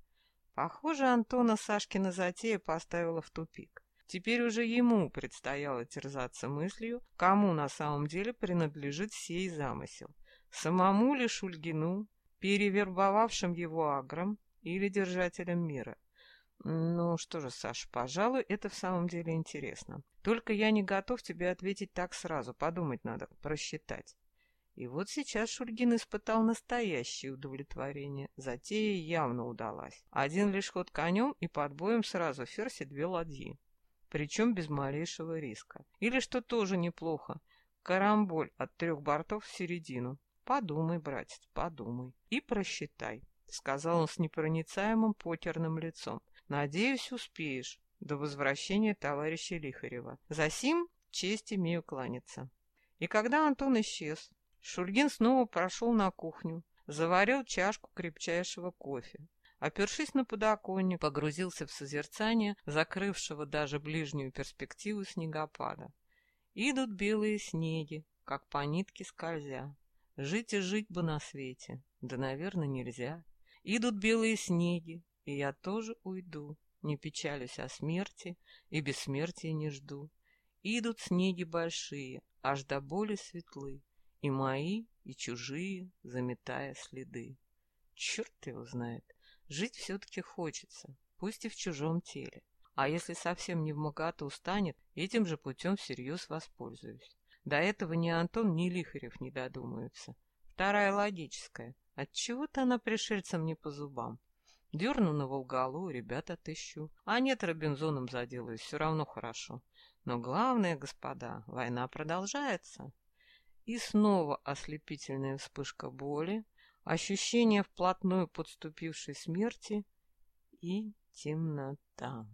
Похоже, Антона Сашкина затея поставила в тупик. Теперь уже ему предстояло терзаться мыслью, кому на самом деле принадлежит сей замысел. Самому ли Шульгину, перевербовавшим его агром или держателем мира. Ну что же, Саша, пожалуй, это в самом деле интересно. Только я не готов тебе ответить так сразу, подумать надо, просчитать. И вот сейчас Шульгин испытал настоящее удовлетворение. Затея явно удалась. Один лишь ход конем и под боем сразу ферзь две ладьи. Причем без малейшего риска. Или, что тоже неплохо, карамболь от трех бортов в середину. Подумай, братец, подумай и просчитай, — сказал он с непроницаемым покерным лицом. Надеюсь, успеешь до возвращения товарища Лихарева. За сим честь имею кланяться. И когда Антон исчез, Шульгин снова прошел на кухню, заварил чашку крепчайшего кофе. Опершись на подоконник, погрузился в созерцание, закрывшего даже ближнюю перспективу снегопада. Идут белые снеги, как по нитке скользя. Жить и жить бы на свете, да, наверное, нельзя. Идут белые снеги, и я тоже уйду, не печалюсь о смерти и бессмертия не жду. Идут снеги большие, аж до боли светлы, и мои, и чужие, заметая следы. Черт его знает, жить все-таки хочется, пусть и в чужом теле. А если совсем не в моготу станет, этим же путем всерьез воспользуюсь. До этого ни Антон, ни Лихарев не додумаются. Вторая логическая. Отчего-то она пришельцам не по зубам. Дерну на Волгалу, ребят отыщу. А нет, Робинзоном заделаюсь, все равно хорошо. Но главное, господа, война продолжается. И снова ослепительная вспышка боли, ощущение вплотную подступившей смерти и темнота.